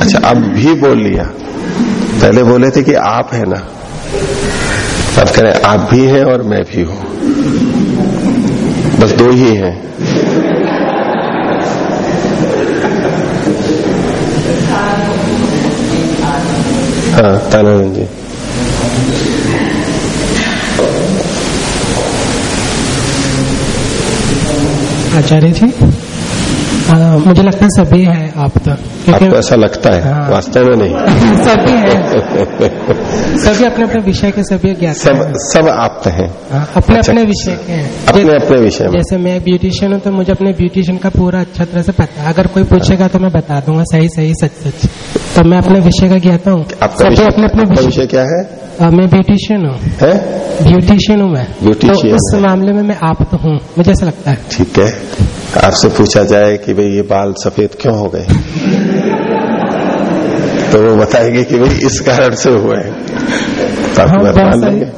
अच्छा अब भी बोल लिया। पहले बोले थे कि आप है ना। अब कह रहे हैं, आप भी हैं और मैं भी हूँ। बस दो ही हैं। हाँ तानानंद जी आचार्य जी। आ, मुझे लगता है सभी है आप तो आपको ऐसा लगता है? हाँ। वास्तव में नहीं। सभी है। सभी अपने अपने विषय के सभी ज्ञाता सब हैं। सब आप हैं। हाँ, अपने अच्छा। अपने विषय के हैं। अपने अपने विषय में। जैसे मैं ब्यूटिशियन हूँ तो मुझे अपने ब्यूटिशियन का पूरा अच्छा तरह से पता है। अगर कोई पूछेगा तो मैं बता दूँगा सही सही सच सच। तो मैं अपने विषय का ज्ञाता हूँ। सभी अपने अपने विषय क्या है? मैं ब्यूटिशियन हूँ। ब्यूटिशियन हूँ मैं। ब्यूटिशियन तो उस मामले में मैं आप तो हूँ मुझे ऐसा लगता है। ठीक है। आपसे पूछा जाए कि भाई ये बाल सफ़ेद क्यों हो गए? तो वो बताएँगे कि भाई इस कारण से हुए हैं। तो हाँ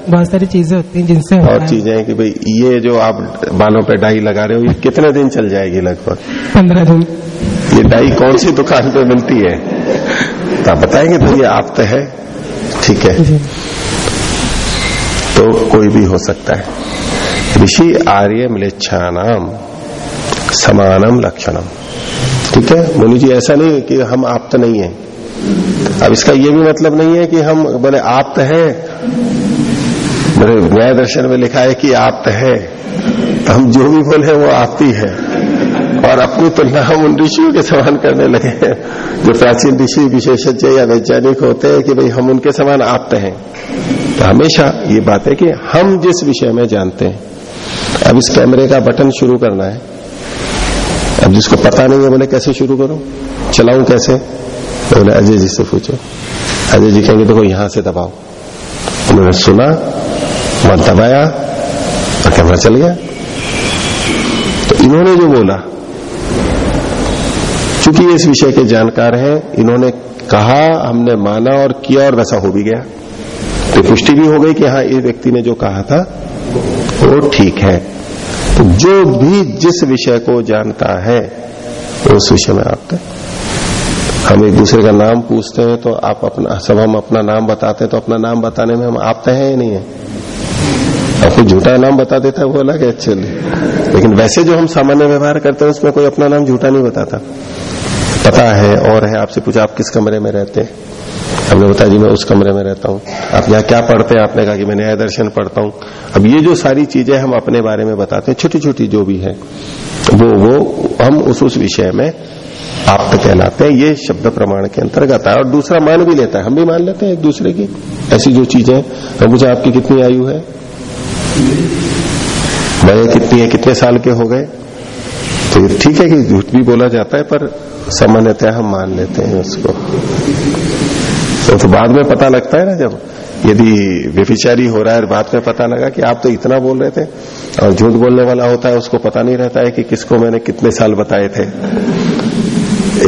बहुत सारी चीज़ें होती हैं जिनसे और चीज़ें हैं कि भाई ये जो आप बालों पे डाई लगा रहे हो ये कितने दिन चल जाएगी लगभग? पंद्रह दिन। ये डाई कौन सी दुकान पे मिलती है? तो आप बताएँगे तो ये आप तो है। ठीक है। तो कोई भी हो सकता है। ऋषि आर्य मिलेच्छानाम समानम लक्षणम। ठीक है? मुनि जी, ऐसा नहीं कि हम आप तो नहीं है। अब इसका ये भी मतलब नहीं है कि हम बोले आप तो है। बोले न्याय दर्शन में लिखा है कि आप तो है। तो हम जो भी बोले वो आप ही। और अपनी तुलना हम उन ऋषियों के समान करने लगे हैं। जो प्राचीन ऋषि, विशेषज्ञ या वैज्ञानिक होते हैं कि भाई हम उनके समान आप तो हैं। तो हमेशा ये बात है कि हम जिस विषय में जानते हैं। अब इस कैमरे का बटन शुरू करना है। अब जिसको पता नहीं है, बोले, कैसे शुरू करूँ? चलाऊं कैसे? बोले, अजय जी से पूछो। अजय जी कहेंगे, देखो तो यहाँ से दबाओ। उन्होंने सुना वहाँ दबाया, और कैमरा चल गया। तो इन्होंने जो बोला, चूँकि इस विषय के जानकार हैं, इन्होंने कहा, हमने माना और किया, और वैसा हो भी गया। तो पुष्टि भी हो गई कि हाँ इस व्यक्ति ने जो कहा था, वो ठीक है। तो जो भी जिस विषय को जानता है, उस विषय में आपका हम एक दूसरे का नाम पूछते हैं तो आप अपना, सब हम अपना नाम बताते हैं तो अपना नाम बताने में हम आपते हैं या नहीं है? और कोई झूठा नाम बता देता है, वो अलग है एक्चुअली लेकिन वैसे जो हम सामान्य व्यवहार करते हैं, उसमें कोई अपना नाम झूठा नहीं बताता। पता है, और है, आपसे पूछा, आप किस कमरे में रहते हैं? हमने बताया जी, मैं उस कमरे में रहता हूँ। आप यहाँ क्या पढ़ते हैं? आपने कहा कि मैं न्याय दर्शन पढ़ता हूँ। अब ये जो सारी चीज़ें हम अपने बारे में बताते हैं छोटी छोटी जो भी है, वो वो हम उस उस विषय में आप तो कहलाते हैं। ये शब्द प्रमाण के अंतर्गत है और दूसरा मान भी लेता है। हम भी मान लेते हैं एक दूसरे की। ऐसी जो चीज़ें हम पूछा आपकी कितनी आयु है? वजह कितनी है? कितने साल के हो गए? तो ठीक है कि झूठ भी बोला जाता है, पर सामान्यतः हम मान लेते हैं उसको। तो, तो बाद में पता लगता है ना जब यदि व्यभिचारी हो रहा है और बाद में पता लगा कि आप तो इतना बोल रहे थे और झूठ बोलने वाला होता है उसको पता नहीं रहता है कि किसको मैंने कितने साल बताए थे।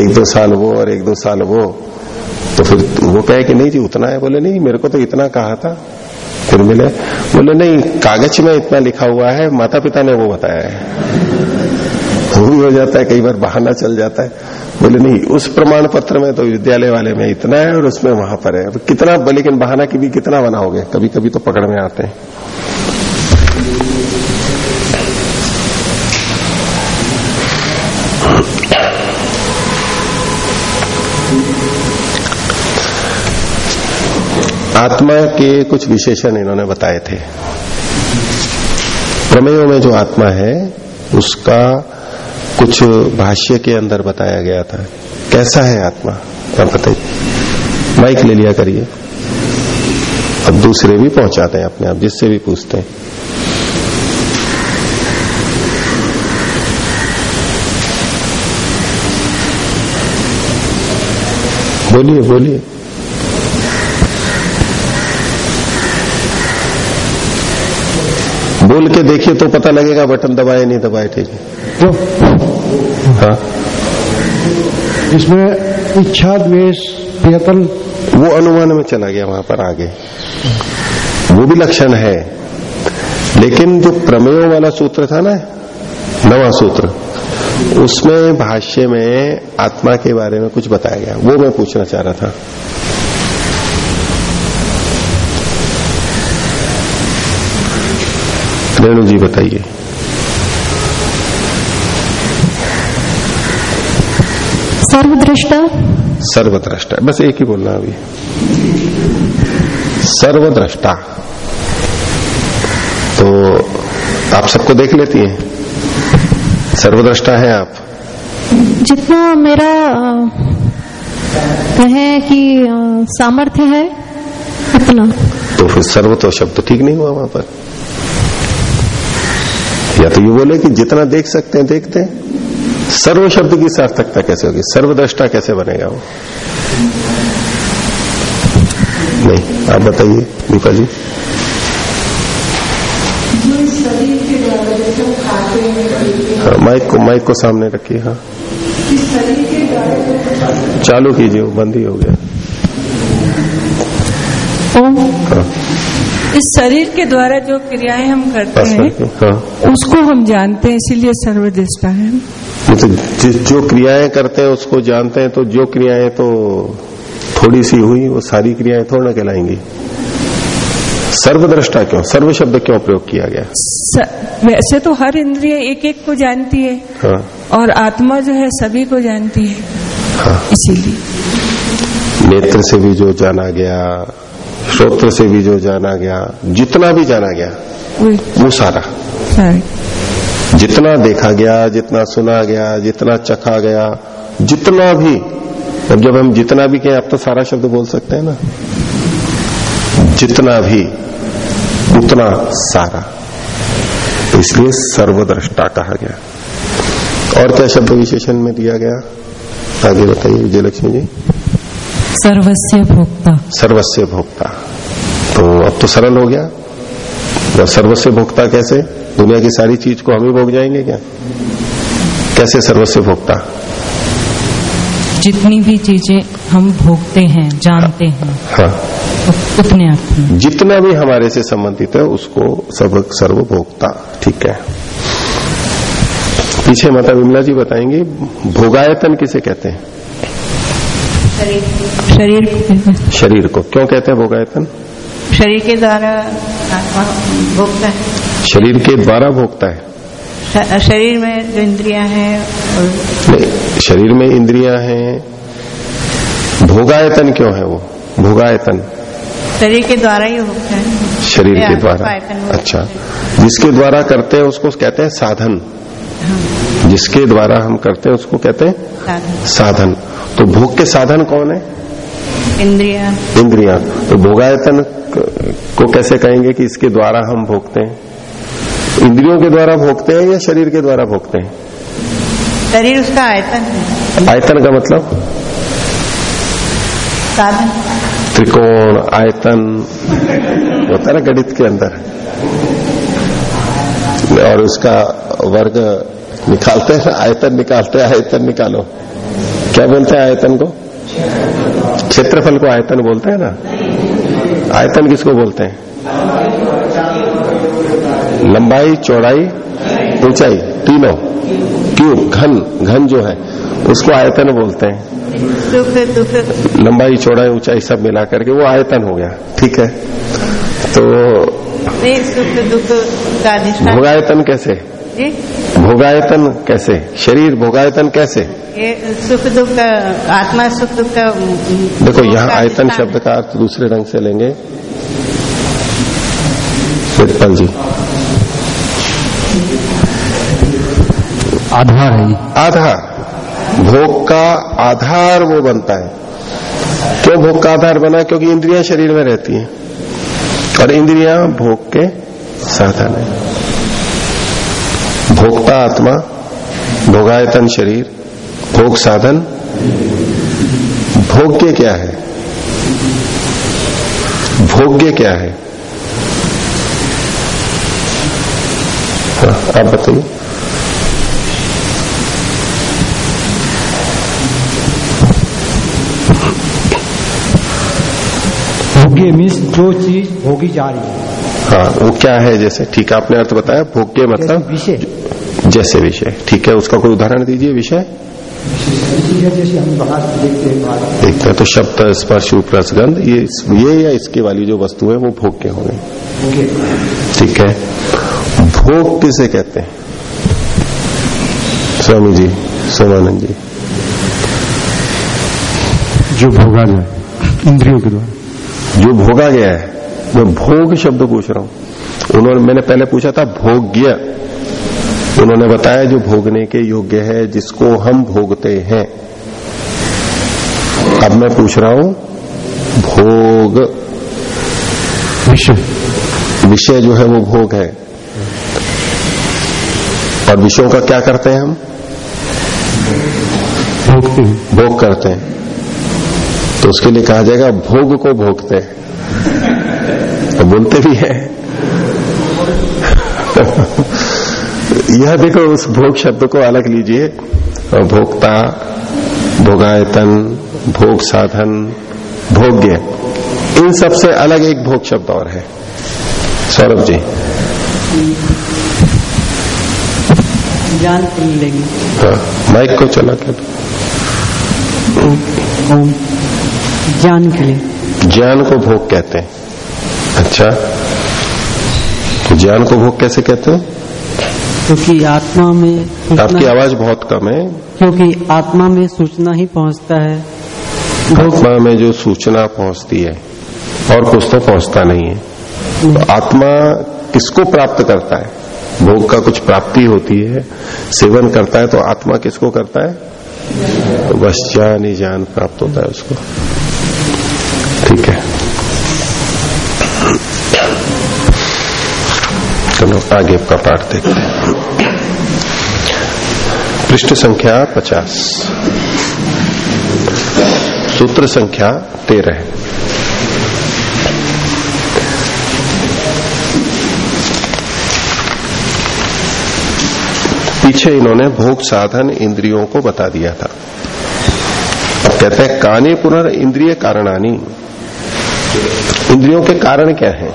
एक दो साल वो और एक दो साल वो। तो फिर वो कहे कि नहीं जी उतना है। बोले नहीं मेरे को तो इतना कहा था। फिर मिले। बोले नहीं कागज़ में इतना लिखा हुआ है माता पिता ने वो बताया है। भी हो जाता है, कई बार बहाना चल जाता है। बोले, नहीं, उस प्रमाण पत्र में तो विद्यालय वाले में इतना है और उसमें वहाँ पर है। कितना लेकिन बहाना की भी कितना बनाओगे कभी कभी तो पकड़ में आते हैं। आत्मा के कुछ विशेषण इन्होंने बताए थे। प्रमेयों में जो आत्मा है, उसका कुछ भाष्य के अंदर बताया गया था। कैसा है आत्मा? आप बताइए माइक ले लिया करिए। अब दूसरे भी पहुंचाते हैं अपने आप, जिससे भी पूछते हैं। बोलिए बोलिए। बोल के देखिए तो पता लगेगा बटन दबाए, नहीं दबाए, ठीक है। हाँ। इसमें इच्छा द्वेष प्रियतल वो अनुमान में चला गया वहाँ पर आगे। वो भी लक्षण है। लेकिन जो प्रमेयों वाला सूत्र था ना नवा सूत्र उसमें भाष्य में आत्मा के बारे में कुछ बताया गया। वो मैं पूछना चाह रहा था। रेणु जी बताइए। सर्वदृष्टा? सर्वद्रष्टा बस एक ही बोलना अभी। सर्वद्रष्टा तो आप सबको देख लेती हैं? सर्वद्रष्टा है आप? जितना मेरा कहें कि सामर्थ्य है उतना। तो फिर सर्व तो शब्द ठीक नहीं हुआ वहाँ पर। या तो ये बोले कि जितना देख सकते हैं देखते हैं। सर्व शब्द की सार्थकता कैसे होगी? सर्वद्रष्टा कैसे बनेगा वो? नहीं आप बताइए दीपा जी। हाँ माइक को माइक को सामने रखिए हाँ। चालू कीजिए वो बंद ही हो गया। हाँ। इस शरीर के द्वारा जो क्रियाएँ हम करते हैं हाँ। उसको हम जानते हैं इसीलिए सर्वदृष्टा है। मतलब जिस जो क्रियाएँ करते हैं उसको जानते हैं तो जो क्रियाएँ तो थोड़ी सी हुई वो सारी क्रियाएँ थोड़ा ना कहलाएँगी। सर्वद्रष्टा क्यों? सर्व शब्द क्यों प्रयोग किया गया? स- वैसे तो हर इंद्रिय एक एक को जानती है। हाँ। और आत्मा जो है सभी को जानती है। हाँ। इसीलिए। नेत्र से भी जो जाना गया श्रोत्र से भी जो जाना गया जितना भी जाना गया वो सारा। सारे। जितना देखा गया जितना सुना गया जितना चखा गया जितना भी अब जब हम जितना भी कहें अब तो सारा शब्द बोल सकते हैं ना? जितना भी उतना सारा। तो इसलिए सर्वद्रष्टा कहा गया। और क्या शब्द विशेषण में दिया गया? आगे बताइए विजयलक्ष्मी जी। सर्वस्य भोक्ता। सर्वस्व भोक्ता। तो अब तो सरल हो गया। सर्वस्व भोक्ता कैसे? दुनिया की सारी चीज़ को हम ही भोग जाएँगे क्या? कैसे सर्वस्व भोगता? जितनी भी चीज़ें हम भोगते हैं जानते हैं। हाँ उ- उतने जितना भी हमारे से संबंधित है उसको सब सर्वभोक्ता ठीक है? पीछे माता विमला जी बताएँगे भोगायतन किसे कहते हैं? शरीर को- शरीर को। क्यों कहते हैं भोगायतन? शरीर के द्वारा आत्मा भोगता है। शरीर के द्वारा भोगता है। शरीर में जो इंद्रियाँ हैं और शरीर में इंद्रियाँ हैं भोगायतन क्यों है वो? भोगायतन। शरीर के द्वारा ही भोगता है। शरीर के द्वारा। अच्छा। जिसके द्वारा करते हैं उसको कहते हैं साधन। जिसके द्वारा हम करते हैं उसको कहते हैं साधन। साधन। तो भोग के साधन कौन है? इंद्रिया। इंद्रिया। तो भोगायतन को कैसे कहेंगे कि इसके द्वारा हम भोगते हैं? इंद्रियों के द्वारा भोगते हैं या शरीर के द्वारा भोगते हैं? शरीर उसका आयतन है। आयतन का मतलब? साधन। त्रिकोण आयतन होता है ना गणित के अंदर। और उसका वर्ग निकालते हैं आयतन निकालते हैं आयतन निकालो। क्या बोलते हैं आयतन को? क्षेत्रफल को आयतन बोलते हैं ना? आयतन किसको बोलते हैं? लंबाई चौड़ाई ऊंचाई तीनों। क्यूब घन घन जो है उसको आयतन बोलते हैं। सुख दुख लंबाई चौड़ाई ऊंचाई सब मिला करके वो आयतन हो गया ठीक है? तो सुख दुख भोगायतन कैसे? भोगायतन कैसे? शरीर भोगायतन कैसे? सुख दुख का आत्मा सुख दुख का देखो यहाँ आयतन शब्द का अर्थ दूसरे रंग से लेंगे। जी आधार है आधार। भोग का आधार वो बनता है। क्यों भोग का आधार बना? क्योंकि इंद्रियाँ शरीर में रहती हैं। और इंद्रियाँ भोग के साधन है। भोक्ता आत्मा भोगायतन शरीर भोग साधन। भोग्य क्या है? भोग्य क्या है? हाँ, आप बताइए। भोग्य मीन्स जो चीज़ भोगी जा रही है। हाँ वो क्या है जैसे? ठीक है आपने अर्थ बताया भोग्य मतलब विषय। जैसे विषय। ठीक है उसका कोई उदाहरण दीजिए विषय। जैसे हम बाहर देखते हैं देखते हैं तो शब्द स्पर्श रूप रसगंध ये ये या इसके वाली जो वस्तु है वो भोग्य हो गई भोग्य। ठीक है। भोग किसे कहते हैं? स्वामी जी सोमानंद जी। जो भोगा जाए इंद्रियों के द्वारा। जो भोगा गया है मैं भोग शब्द पूछ रहा हूँ। उन्होंने मैंने पहले पूछा था भोग्य। उन्होंने बताया जो भोगने के योग्य है जिसको हम भोगते हैं। अब मैं पूछ रहा हूँ भोग। विषय। विषय जो है वो भोग है। और विषयों का क्या करते हैं हम? भोगते भोग करते हैं। तो उसके लिए कहा जाएगा भोग को भोगते तो बोलते भी है। यह देखो उस भोग शब्द को अलग लीजिए। और भोक्ता भोगायतन भोग साधन भोग्य इन सबसे अलग एक भोग शब्द और है। सौरभ जी। ज्ञान मिलेगी हाँ माइक को चला कर ज्ञान के लिए। ज्ञान को भोग कहते हैं। अच्छा? तो ज्ञान को भोग कैसे कहते हैं? क्योंकि आत्मा में आपकी आवाज़ बहुत कम है। क्योंकि आत्मा में सूचना ही पहुँचता है। भोग आत्मा में जो सूचना पहुँचती है और कुछ तो पहुँचता नहीं है। तो आत्मा किसको प्राप्त करता है? भोग का कुछ प्राप्ति होती है सेवन करता है तो आत्मा किसको करता है? तो बस ज्ञान ही ज्ञान प्राप्त होता है उसको ठीक है चलो, आगे का पाठ देखते हैं। पृष्ठ संख्या पचास। सूत्र संख्या तेरह पीछे इन्होंने भोग साधन इंद्रियों को बता दिया था। कहते हैं, कानी पुनर् इंद्रिय कारणानी। इंद्रियों के कारण क्या है?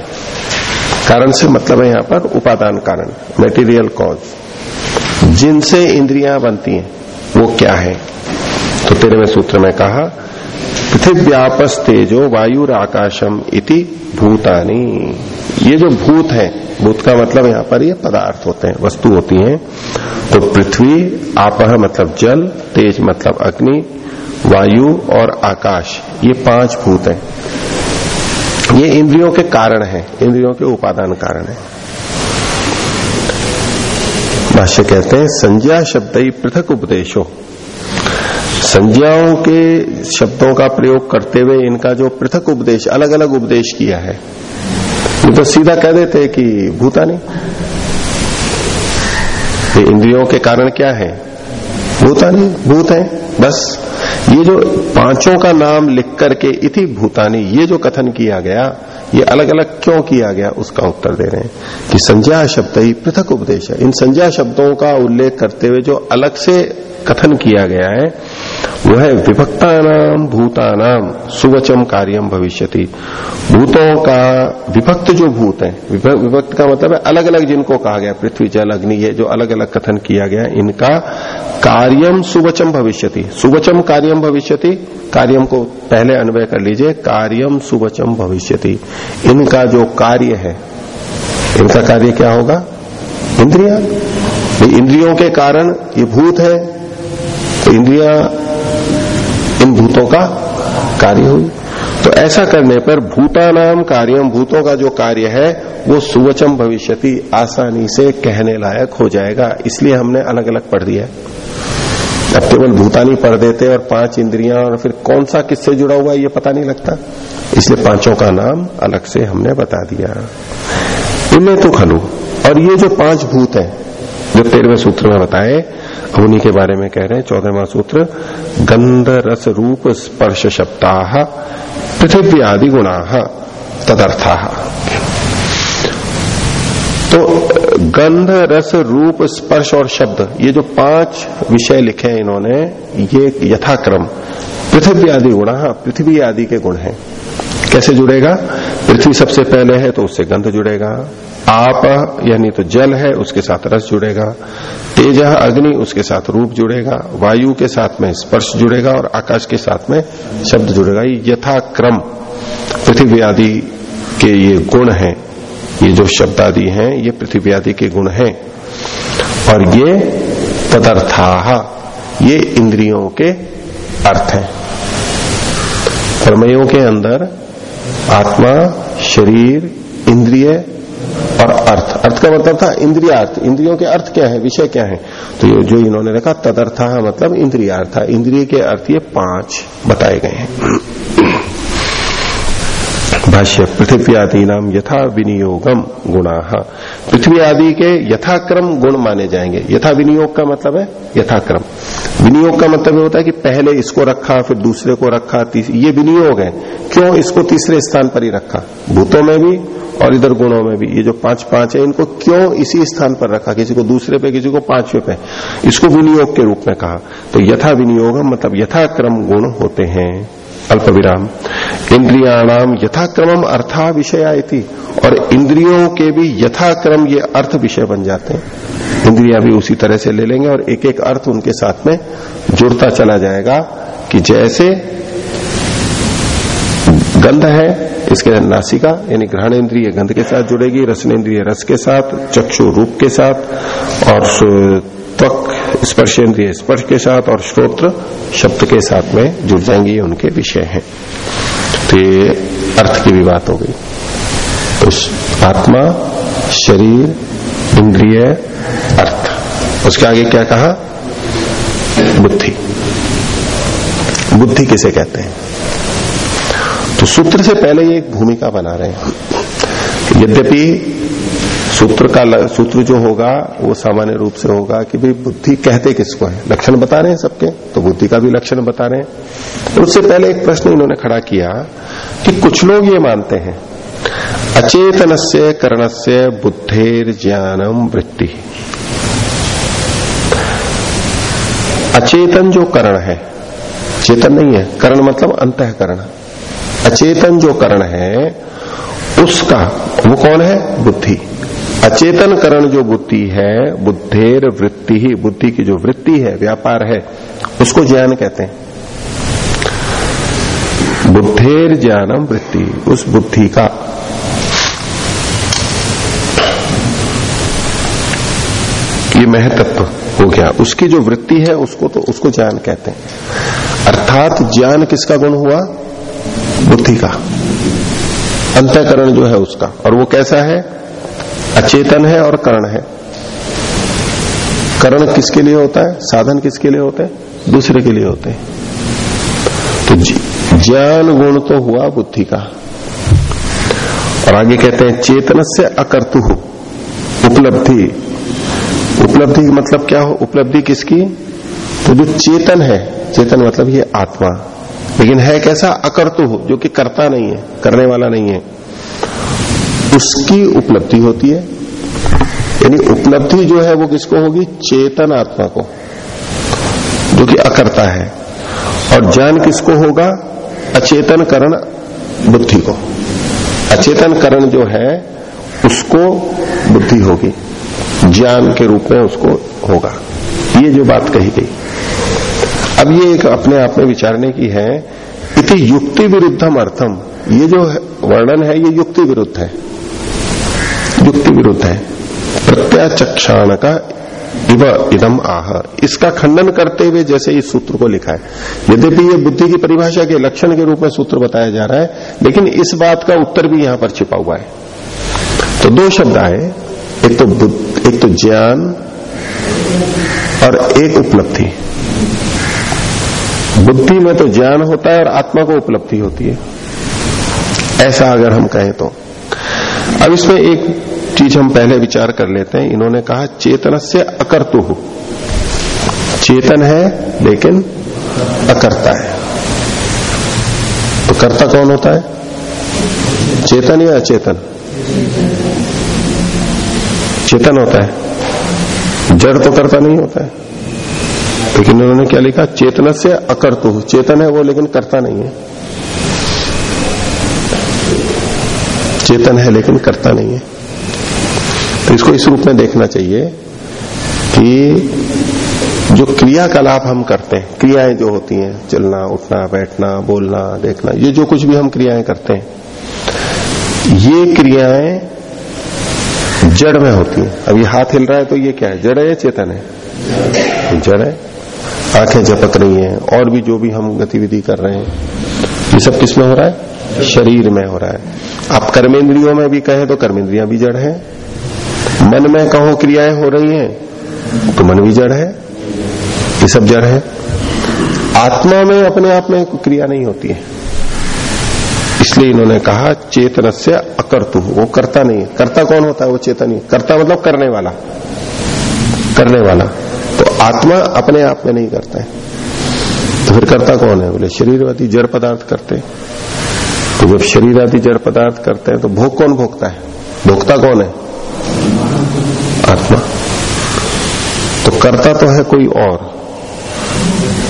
कारण से मतलब है यहाँ पर उपादान कारण मेटीरियल कॉज जिनसे इंद्रियाँ बनती हैं, वो क्या है? तो तेरहवें सूत्र में कहा पृथिव्यापस तेजो वायु आकाशम इति भूतानी। ये जो भूत है, भूत का मतलब यहाँ पर ये पदार्थ होते हैं, वस्तु होती हैं। तो पृथ्वी, आपह मतलब जल, तेज मतलब अग्नि, वायु और आकाश, ये पाँच भूत हैं। ये इंद्रियों के कारण है, इंद्रियों के उपादान कारण है। भाष्य कहते हैं, संज्ञा शब्द ही पृथक उपदेशो। संज्ञाओं के शब्दों का प्रयोग करते हुए इनका जो पृथक उपदेश अलग अलग उपदेश किया है, ये तो सीधा कह देते कि भूता नहीं। ये इंद्रियों के कारण क्या है? भूता नहीं, भूत है, बस। ये जो पाँचों का नाम लिख करके इति भूतानी, ये जो कथन किया गया, ये अलग अलग क्यों किया गया, उसका उत्तर दे रहे हैं कि संज्ञा शब्द ही पृथक उपदेश है। इन संज्ञा शब्दों का उल्लेख करते हुए जो अलग से कथन किया गया है वह है नाम भूतानाम सुवचम कार्यम भविष्यति। भूतों का विभक्त जो भूत है विभक्त का मतलब है अलग अलग जिनको कहा गया, पृथ्वी, जल, अग्नि, ये जो अलग अलग कथन किया गया, इनका कार्यम सुवचम भविष्यति। सुवचम कार्यम भविष्यति कार्यम को पहले अन्वय कर लीजिए कार्यम सुवचम भविष्यति। इनका जो कार्य है, इनका कार्य क्या होगा? इंद्रिया। इंद्रियों के कारण ये भूत है तो इंद्रिया इन भूतों का कार्य हुई। तो ऐसा करने पर भूतानाम कार्यम, भूतों का जो कार्य है, वो सुवचम भविष्यति, आसानी से कहने लायक हो जाएगा। इसलिए हमने अलग अलग पढ़ दिया। अब केवल भूतानी पढ़ देते और पाँच इंद्रियाँ और फिर कौन सा किससे जुड़ा हुआ ये पता नहीं लगता। इसलिए पाँचों का नाम अलग से हमने बता दिया। इनमें तो खलू। और ये जो पाँच भूत है, जो तेरहवें सूत्र में बताए उन्हीं के बारे में कह रहे हैं, चौदहवा सूत्र गंध रस रूप स्पर्श शब्दा पृथ्वी आदि गुणा तदर्था। तो गंध रस रूप स्पर्श और शब्द, ये जो पाँच विषय लिखे हैं इन्होंने, ये यथाक्रम। पृथ्वी आदि गुण, पृथ्वी आदि के गुण हैं। कैसे जुड़ेगा? पृथ्वी सबसे पहले है तो उससे गंध जुड़ेगा। आप, यानी तो जल है, उसके साथ रस जुड़ेगा। तेज अग्नि, उसके साथ रूप जुड़ेगा। वायु के साथ में स्पर्श जुड़ेगा और आकाश के साथ में शब्द जुड़ेगा। ये यथाक्रम पृथ्वी आदि के ये गुण हैं। ये जो शब्द आदि हैं, ये पृथ्वी आदि के गुण हैं। और ये तदर्था, ये इंद्रियों के अर्थ हैं। प्रमयों के अंदर आत्मा, शरीर, इंद्रिय और अर्थ। अर्थ का मतलब था इंद्रियार्थ। इंद्रियों के अर्थ क्या है? विषय क्या है? तो ये जो इन्होंने रखा, तदर्थ मतलब इंद्रियार्थ इंद्रिय के अर्थ ये पाँच बताए गए हैं। भाष्य पृथ्वी आदि नाम यथा विनियोगम गुणा। पृथ्वी आदि के यथाक्रम गुण माने जाएँगे। यथा विनियोग का मतलब है यथाक्रम। विनियोग का मतलब होता है कि पहले इसको रखा, फिर दूसरे को रखा ये विनियोग है। क्यों इसको तीसरे स्थान पर ही रखा? भूतों में भी और इधर गुणों में भी। ये जो पाँच पाँच है, इनको क्यों इसी स्थान पर रखा? किसी को दूसरे पे, किसी को पांचवे पे। इसको विनियोग के रूप में कहा। तो यथा विनियोग मतलब यथाक्रम गुण होते हैं। अल्प विराम इंद्रियाणाम यथाक्रम अर्था विषय और इंद्रियों के भी यथाक्रम ये अर्थ विषय बन जाते हैं। इंद्रिया भी उसी तरह से ले लेंगे और एक एक अर्थ उनके साथ में जुड़ता चला जाएगा कि जैसे गंध है, इसके अंदर नासिका, यानी ग्रहण इंद्रिय गंध के साथ जुड़ेगी रसन इंद्रिय रस के साथ, चक्षु रूप के साथ, और त्वक स्पर्श इंद्रिय स्पर्श के साथ और श्रोत्र शब्द के साथ में जुड़ जाएँगे, ये उनके विषय हैं। तो ये अर्थ की भी बात हो गई। तो आत्मा, शरीर, इंद्रिय, अर्थ। उसके आगे क्या कहा? बुद्धि। बुद्धि किसे कहते हैं? तो सूत्र से पहले ये एक भूमिका बना रहे हैं। यद्यपि सूत्र का सूत्र जो होगा, वो सामान्य रूप से होगा कि भाई बुद्धि कहते किसको है? लक्षण बता रहे हैं सबके तो बुद्धि का भी लक्षण बता रहे हैं। उससे पहले एक प्रश्न इन्होंने खड़ा किया कि कुछ लोग ये मानते हैं अचेतन से कर्ण से बुद्धेर ज्ञानम वृत्ति। अचेतन जो करण है, चेतन नहीं है, करण मतलब अंतकरण। अचेतन जो करण है, उसका, वो कौन है? बुद्धि। अचेतन करण जो बुद्धि है, बुद्धेर वृत्ति ही, बुद्धि की जो वृत्ति है, व्यापार है, उसको ज्ञान कहते हैं। बुद्धेर ज्ञानम वृत्ति, उस बुद्धि का। ये महतत्व हो गया। उसकी जो वृत्ति है, उसको तो उसको ज्ञान कहते हैं। अर्थात ज्ञान किसका गुण हुआ? बुद्धि का। अंतकरण जो है उसका। और वो कैसा है? अचेतन है और करण है। करण किसके लिए होता है? साधन किसके लिए होते हैं? दूसरे के लिए होते हैं। तो ज्ञान गुण तो हुआ बुद्धि का। और आगे कहते हैं चेतन से अकर्तु। उपलब्धि। उपलब्धि मतलब क्या हो? उपलब्धि किसकी? तो जो चेतन है, चेतन मतलब ये आत्मा। लेकिन है कैसा? अकर्तु हो जो कि करता नहीं है, करने वाला नहीं है। उसकी उपलब्धि होती है। यानी उपलब्धि जो है वो किसको होगी? चेतन आत्मा को, जो कि अकर्ता है। और ज्ञान किसको होगा? अचेतन करण बुद्धि को। अचेतन करण जो है, उसको बुद्धि होगी। ज्ञान के रूप में उसको होगा। ये जो बात कही गई। अब ये एक अपने आप में विचारने की है, इति युक्ति विरुद्धम अर्थम। ये जो वर्णन है, ये युक्ति विरुद्ध है। युक्ति विरुद्ध है। प्रत्याचक्षाण का इव इदम आह। इसका खंडन करते हुए जैसे इस सूत्र को लिखा है। यद्यपि ये बुद्धि की परिभाषा के लक्षण के रूप में सूत्र बताया जा रहा है, लेकिन इस बात का उत्तर भी यहाँ पर छिपा हुआ है। तो दो शब्द आए। एक तो एक तो ज्ञान, और एक उपलब्धि। बुद्धि में तो ज्ञान होता है और आत्मा को उपलब्धि होती है। ऐसा अगर हम कहें तो। अब इसमें एक चीज़ हम पहले विचार कर लेते हैं। इन्होंने कहा चेतन से अकर्तु। चेतन है, लेकिन अकर्ता है। तो कर्ता कौन होता है? चेतन या अचेतन? चेतन होता है। जड़ तो करता नहीं होता है। लेकिन उन्होंने क्या लिखा? चेतन से अकर्तु। चेतन है वो, लेकिन करता नहीं है। चेतन है, लेकिन करता नहीं है। तो इसको इस रूप में देखना चाहिए कि जो क्रियाकलाप हम करते हैं, क्रियाएँ जो होती हैं, चलना, उठना, बैठना, बोलना, देखना, ये जो कुछ भी हम क्रियाएँ करते हैं, ये क्रियाएँ जड़ में होती हैं। अब ये हाथ हिल रहा है तो ये क्या है? जड़ है या चेतन है? जड़ है। आँखें झपक रही हैं, और भी जो भी हम गतिविधि कर रहे हैं, ये सब किसमें हो रहा है? शरीर में हो रहा है। आप कर्मेंद्रियों में भी कहें तो कर्मेंद्रियाँ भी जड़ है। मन में कहो क्रियाएँ हो रही हैं तो मन भी जड़ है। ये सब जड़ है। आत्मा में अपने आप में क्रिया नहीं होती है। इसलिए इन्होंने कहा चेतन से अकर्तु। वो करता नहीं है। करता कौन होता है? वो चेतन। ही करता मतलब करने वाला। करने वाला। तो आत्मा अपने आप में नहीं करता है। तो फिर करता कौन है? बोले शरीरवादी जड़ पदार्थ करते। तो जब शरीर आदि जड़ पदार्थ करते हैं तो भोग कौन भोगता है? भोगता कौन है? आत्मा। तो करता तो है कोई और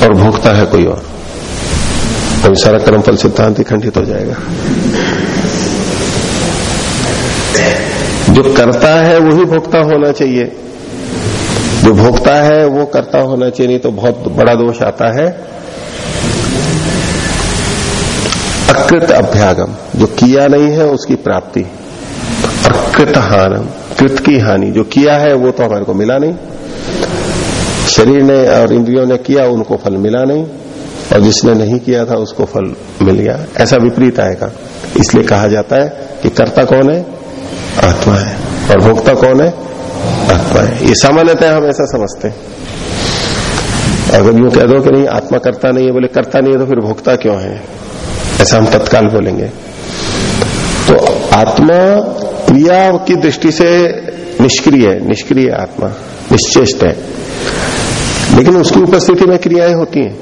और भोगता है कोई और। तो सारा कर्मफल सिद्धांत ही खंडित हो जाएगा। जो करता है वही भोगता होना चाहिए। जो भोगता है, वो करता होना चाहिए, नहीं तो बहुत बड़ा दोष आता है। अकृत अभ्यागम, जो किया नहीं है उसकी प्राप्ति। और कृत हानम, कृत की हानि, जो किया है वो तो हमारे को मिला नहीं। शरीर ने और इंद्रियों ने किया, उनको फल मिला नहीं। और जिसने नहीं किया था, उसको फल मिल गया। ऐसा विपरीत आएगा। इसलिए कहा जाता है कि कर्ता कौन है? आत्मा है। और भोक्ता कौन है? आत्मा है। ये सामान्यतः हम ऐसा समझते हैं। अगर यूँ कह दो कि नहीं, आत्मा करता नहीं है, बोले करता नहीं है तो फिर भोक्ता क्यों है? ऐसा हम तत्काल बोलेंगे। तो आत्मा क्रिया की दृष्टि से निष्क्रिय है, निष्क्रिय आत्मा, निश्चेष्ट है। लेकिन उसकी उपस्थिति में क्रियाएँ होती हैं।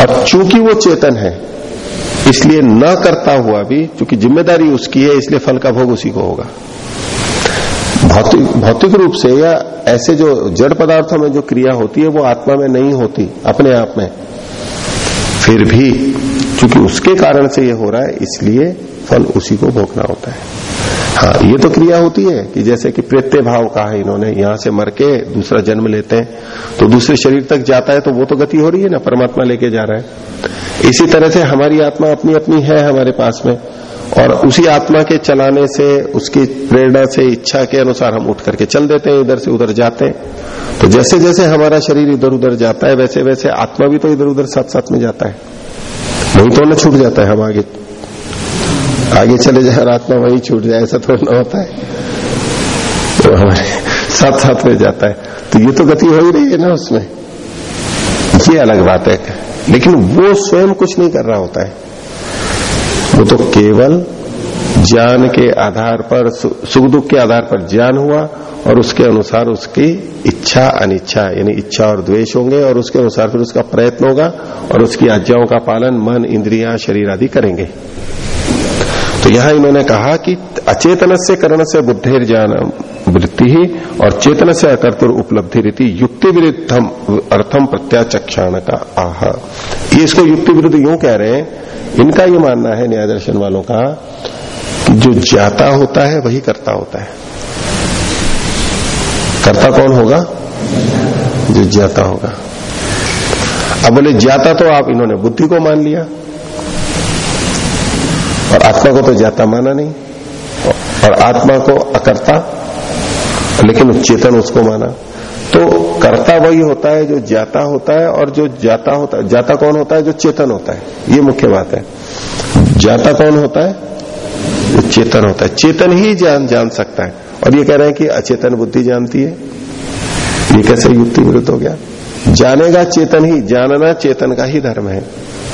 और चूँकि वो चेतन है, इसलिए न करता हुआ भी, चूँकि ज़िम्मेदारी उसकी है, इसलिए फल का भोग उसी को होगा। भौतिक भौतिक रूप से या ऐसे जो जड़ पदार्थों में जो क्रिया होती है, वो आत्मा में नहीं होती, अपने आप में। फिर भी चूँकि उसके कारण से ये हो रहा है, इसलिए फल उसी को भोगना होता है। हाँ ये तो क्रिया होती है कि जैसे कि प्रेत्य भाव कहा है इन्होंने, यहाँ से मर के दूसरा जन्म लेते हैं तो दूसरे शरीर तक जाता है तो वो तो गति हो रही है ना, परमात्मा लेके जा रहा है। इसी तरह से हमारी आत्मा अपनी अपनी है हमारे पास में, और उसी आत्मा के चलाने से, उसकी प्रेरणा से, इच्छा के अनुसार हम उठ करके चल देते हैं, इधर से उधर जाते हैं। तो जैसे जैसे हमारा शरीर इधर उधर जाता है वैसे वैसे आत्मा भी तो इधर उधर साथ साथ में जाता है। वही तो ना छूट जाता है, हम आगे आगे चले जाए, रात में वही छूट जाए, ऐसा थोड़ा ना होता है। तो हमारे साथ साथ में जाता है। तो ये तो गति हो ही रही है ना उसमें। ये अलग बात है। लेकिन वो स्वयं कुछ नहीं कर रहा होता है। वो तो केवल ज्ञान के आधार पर सुख दुख के आधार पर ज्ञान हुआ और उसके अनुसार उसकी इच्छा, अनिच्छा, यानी इच्छा और द्वेष होंगे और उसके अनुसार फिर उसका प्रयत्न होगा और उसकी आज्ञाओं का पालन मन, इंद्रिया, शरीर आदि करेंगे। तो यहाँ इन्होंने कहा कि अचेतन से करण से बुद्धेर ज्ञान वृत्ति ही और चेतन से अकर्तुर उपलब्धि रीति युक्ति विरुद्धम अर्थम प्रत्याचक्षाण का आह। ये इसको युक्ति विरुद्ध यूँ कह रहे हैं। इनका ये मानना है न्याय दर्शन वालों का जो जाता होता है, वही करता होता है। करता कौन होगा? जो जाता होगा। अब बोले जाता तो आप, इन्होंने बुद्धि को मान लिया। और आत्मा को तो जाता माना नहीं। और आत्मा को अकर्ता, लेकिन चेतन उसको माना। तो कर्ता वही होता है जो जाता होता है, और जो जाता होता है जाता कौन होता है? जो चेतन होता है। ये मुख्य बात है। जाता कौन होता है? चेतन होता है। चेतन ही जान जान सकता है। और ये कह रहे हैं कि अचेतन बुद्धि जानती है। ये कैसे युक्ति विरुद्ध हो गया? जानेगा चेतन ही, जानना चेतन का ही धर्म है।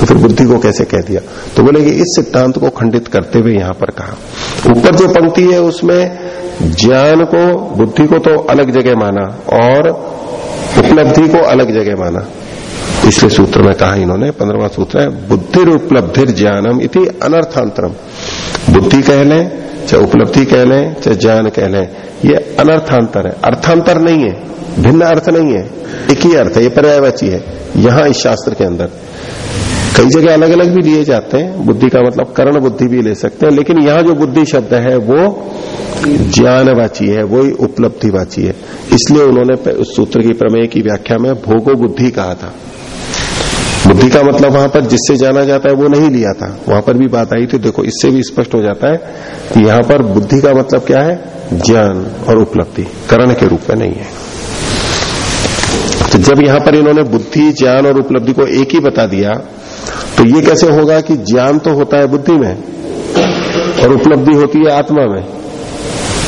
तो फिर बुद्धि को कैसे कह दिया? तो बोले कि इस सिद्धांत को खंडित करते हुए यहाँ पर कहा, ऊपर जो पंक्ति है उसमें ज्ञान को, बुद्धि को तो अलग जगह माना और उपलब्धि को अलग जगह माना। इसलिए सूत्र में कहा इन्होंने पंद्रवा सूत्र है बुद्धि उपलब्धि ज्ञानम इति अनर्थांतरम बुद्धि कह लें, चाहे उपलब्धि कह लें, चाहे ज्ञान कह लें, ये अनर्थांतर है। अर्थांतर नहीं है, भिन्न अर्थ नहीं है, एक ही अर्थ है, ये पर्यायवाची है, यहाँ इस शास्त्र के अंदर। कई जगह अलग अलग भी लिए जाते हैं, बुद्धि का मतलब कर्ण बुद्धि भी ले सकते हैं, लेकिन यहाँ जो बुद्धि शब्द है, वो ज्ञानवाची है, वो उपलब्धिवाची है। इसलिए उन्होंने उस सूत्र की प्रमेय की व्याख्या में भोगो बुद्धि कहा था। बुद्धि का मतलब वहाँ पर जिससे जाना जाता है वो नहीं लिया था। वहाँ पर भी बात आई थी, देखो, इससे भी स्पष्ट हो जाता है कि यहाँ पर बुद्धि का मतलब क्या है? ज्ञान और उपलब्धि, करण के रूप में नहीं है। तो जब यहाँ पर इन्होंने बुद्धि, ज्ञान और उपलब्धि को एक ही बता दिया तो ये कैसे होगा कि ज्ञान तो होता है बुद्धि में और उपलब्धि होती है आत्मा में?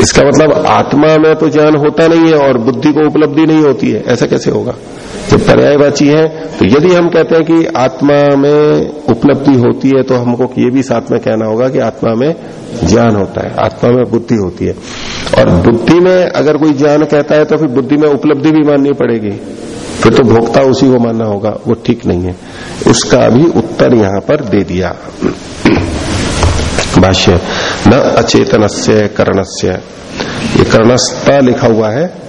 इसका मतलब आत्मा में तो ज्ञान होता नहीं है और बुद्धि को उपलब्धि नहीं होती है, ऐसा कैसे होगा? जब पर्यायवाची है तो यदि हम कहते हैं कि आत्मा में उपलब्धि होती है तो हमको ये भी साथ में कहना होगा कि आत्मा में ज्ञान होता है, आत्मा में बुद्धि होती है। और बुद्धि में अगर कोई ज्ञान कहता है तो फिर बुद्धि में उपलब्धि भी माननी पड़ेगी। फिर तो भोक्ता उसी को मानना होगा, वो ठीक नहीं है। उसका भी उत्तर यहाँ पर दे दिया। भाष्य न अचेतन से कर्णस्य। ये कर्णस्ता लिखा हुआ है,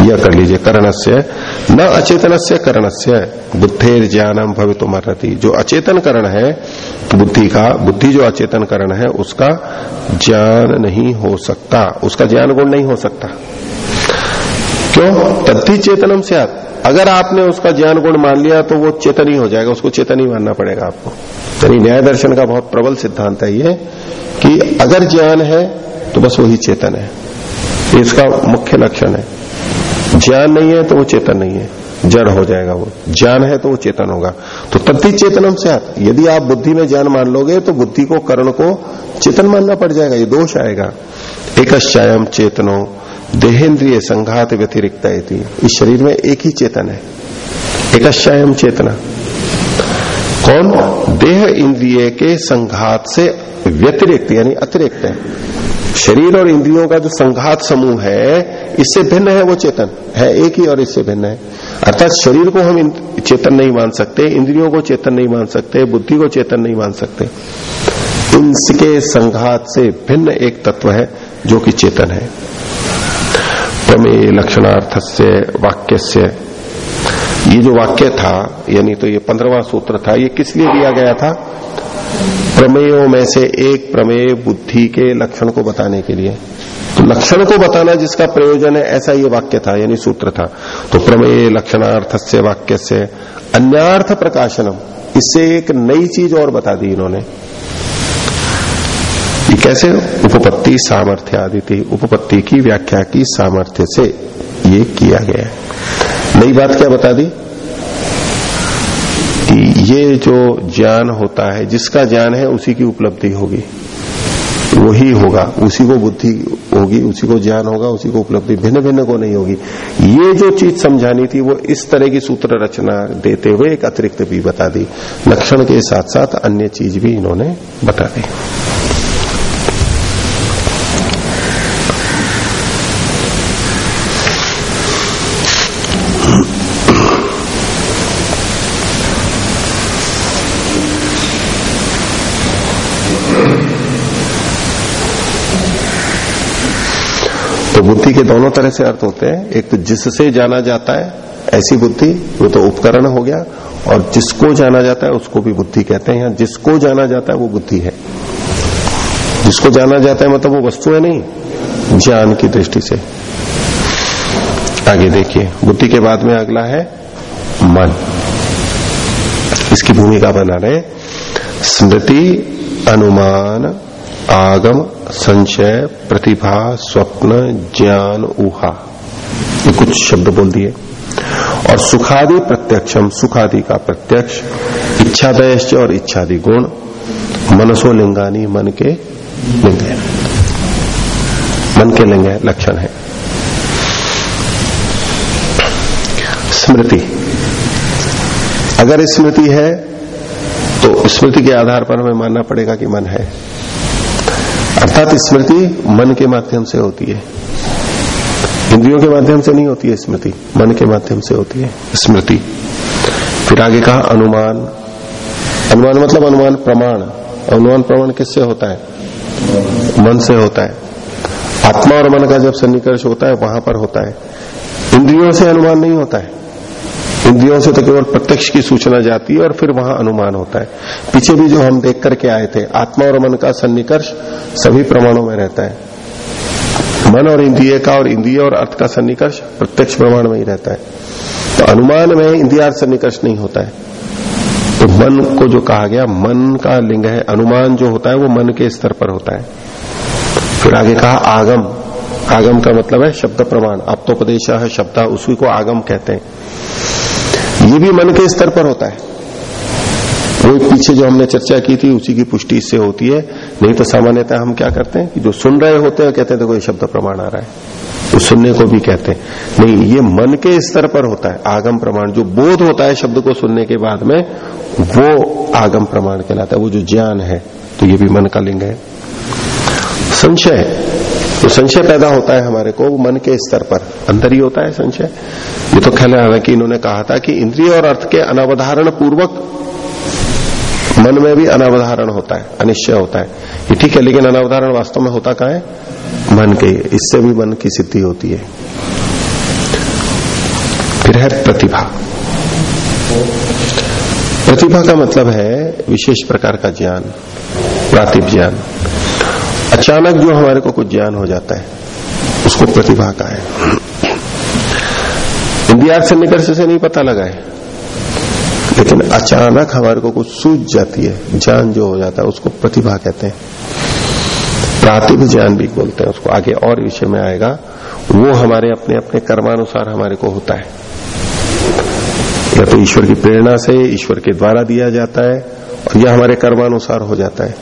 यह कर लीजिए, कर्णस्य। न अचेतन से कर्णस्य। बुद्धेर ज्ञानम भवितुमर्हति जो अचेतन करण है, बुद्धि का, बुद्धि जो अचेतन करण है, उसका ज्ञान नहीं हो सकता। उसका ज्ञान गुण नहीं हो सकता। क्यों? तद्धि चेतनम से आप। अगर आपने उसका ज्ञान गुण मान लिया तो वो चेतन ही हो जाएगा। उसको चेतन ही मानना पड़ेगा आपको। यानी न्याय दर्शन का बहुत प्रबल सिद्धांत है ये, कि अगर ज्ञान है तो बस वही चेतन है। इसका मुख्य लक्षण है। ज्ञान नहीं है तो वो चेतन नहीं है। जड़ हो जाएगा वो। ज्ञान है तो वो चेतन होगा। तो तद्धि चेतनम से यदि आप बुद्धि में ज्ञान मान लोगे तो बुद्धि को कर्ण को चेतन मानना पड़ जाएगा। ये दोष आएगा। एकश्चायम चेतनो देहेन्द्रिय संघात व्यतिरिक्त इस शरीर में एक ही चेतन है। एकश्चायम चेतना। कौन? देह इंद्रिय के संघात से व्यतिरिक्त, यानी अतिरिक्त है। शरीर और इंद्रियों का जो संघात समूह है, इससे भिन्न है वो चेतन। है एक ही और इससे भिन्न है। अर्थात शरीर को हम चेतन नहीं मान सकते, इंद्रियों को चेतन नहीं मान सकते, बुद्धि को चेतन नहीं मान सकते। इनके संघात से भिन्न एक तत्व है, जो कि चेतन है। प्रमेय लक्षणार्थ से वाक्य से ये जो वाक्य था, यानी तो ये पंद्रवा सूत्र था, ये किस लिए दिया गया था? प्रमेयों में से एक प्रमेय बुद्धि के लक्षण को बताने के लिए। तो लक्षण को बताना जिसका प्रयोजन है, ऐसा ये वाक्य था, यानी सूत्र था। तो प्रमेय लक्षणार्थ से वाक्य से अन्यार्थ प्रकाशनम, इससे एक नई चीज़ और बता दी इन्होंने। कैसे? उपपत्ति सामर्थ्य आदि थी। उपपत्ति की व्याख्या की सामर्थ्य से ये किया गया। नई बात क्या बता दी? कि ये जो ज्ञान होता है, जिसका ज्ञान है, उसी की उपलब्धि होगी। वही होगा। उसी को बुद्धि होगी, उसी को ज्ञान होगा, उसी को उपलब्धि भिन्न भिन्न को नहीं होगी। ये जो चीज़ समझानी थी, वो इस तरह की सूत्र रचना देते हुए एक अतिरिक्त भी बता दी। लक्षण के साथ साथ अन्य चीज़ भी इन्होंने बता दी। बुद्धि के दोनों तरह से अर्थ होते हैं। एक तो जिससे जाना जाता है, ऐसी बुद्धि, वो तो उपकरण हो गया, और जिसको जाना जाता है, उसको भी बुद्धि कहते हैं। यहाँ जिसको जाना जाता है, वो बुद्धि है। जिसको जाना जाता है मतलब वो वस्तु है नहीं, ज्ञान की दृष्टि से। आगे देखिए, बुद्धि के बाद में अगला है मन। इसकी भूमिका बना रहे स्मृति, अनुमान आगम संशय प्रतिभा, स्वप्न, ज्ञान, ऊहा। ये कुछ शब्द बोल दिए। और सुखादि प्रत्यक्षम, सुखादि का प्रत्यक्ष इच्छादय और इच्छादि गुण, मनसो लिंगानी, मन के लिंग मन के लिंग लक्षण है। स्मृति। अगर स्मृति है तो स्मृति के आधार पर हमें मानना पड़ेगा कि मन है। अर्थात स्मृति मन के माध्यम से होती है। इंद्रियों के माध्यम से नहीं होती है स्मृति, मन के माध्यम से होती है स्मृति। फिर आगे कहा, अनुमान। अनुमान मतलब अनुमान प्रमाण। अनुमान प्रमाण किससे होता है? मन से होता है। आत्मा और मन का जब सन्निकर्ष होता है, वहाँ पर होता है। इंद्रियों से अनुमान नहीं होता है। इंद्रियों से तो केवल प्रत्यक्ष की सूचना जाती है और फिर वहाँ अनुमान होता है। पीछे भी जो हम देख करके आए थे, आत्मा और मन का सन्निकर्ष सभी प्रमाणों में रहता है। मन और इंद्रिय का और इंद्रिय और अर्थ का सन्निकर्ष प्रत्यक्ष प्रमाण में ही रहता है। तो अनुमान में इंद्रिया सन्निकर्ष नहीं होता है। तो मन को जो कहा गया, मन का लिंग है, अनुमान जो होता है वो मन के स्तर पर होता है। फिर आगे कहा, आगम। आगम का मतलब है शब्द प्रमाण। आप्तोपदेश है शब्द उसी को आगम कहते हैं। ये भी मन के स्तर पर होता है। वो पीछे जो हमने चर्चा की थी, उसी की पुष्टि इससे होती है। नहीं तो सामान्यतः हम क्या करते हैं कि जो सुन रहे होते हैं, कहते हैं, देखो, ये शब्द प्रमाण आ रहा है। तो सुनने को भी कहते हैं। नहीं, ये मन के स्तर पर होता है। आगम प्रमाण, जो बोध होता है शब्द को सुनने के बाद में, वो आगम प्रमाण कहलाता है। वो जो ज्ञान है तो ये भी मन का लिंग है। संशय तो संशय पैदा होता है हमारे को, वो मन के स्तर पर। अंदर ही होता है संशय। ये तो ख्याल हालाँकि इन्होंने कहा था कि इंद्रिय और अर्थ के अनावधारण पूर्वक मन में भी अनावधारण होता है, अनिश्चय होता है। ये ठीक है, लेकिन अनावधारण वास्तव में होता कहा है? मन के इससे भी मन की सिद्धि होती है। फिर है प्रतिभा। प्रतिभा का मतलब है विशेष प्रकार का ज्ञान, प्रातिभ ज्ञान। अचानक जो हमारे को कुछ ज्ञान हो जाता है, उसको प्रतिभा का है। इंडिया से निकर्ष से नहीं पता लगा है। लेकिन अचानक हमारे को कुछ सूझ जाती है, ज्ञान जो हो जाता है, उसको प्रतिभा कहते हैं। प्रातिभ ज्ञान भी बोलते हैं, उसको आगे और विषय में आएगा। वो हमारे अपने अपने कर्मानुसार हमारे को होता है। या तो ईश्वर की प्रेरणा से ईश्वर के द्वारा दिया जाता है, और यह हमारे कर्मानुसार हो जाता है।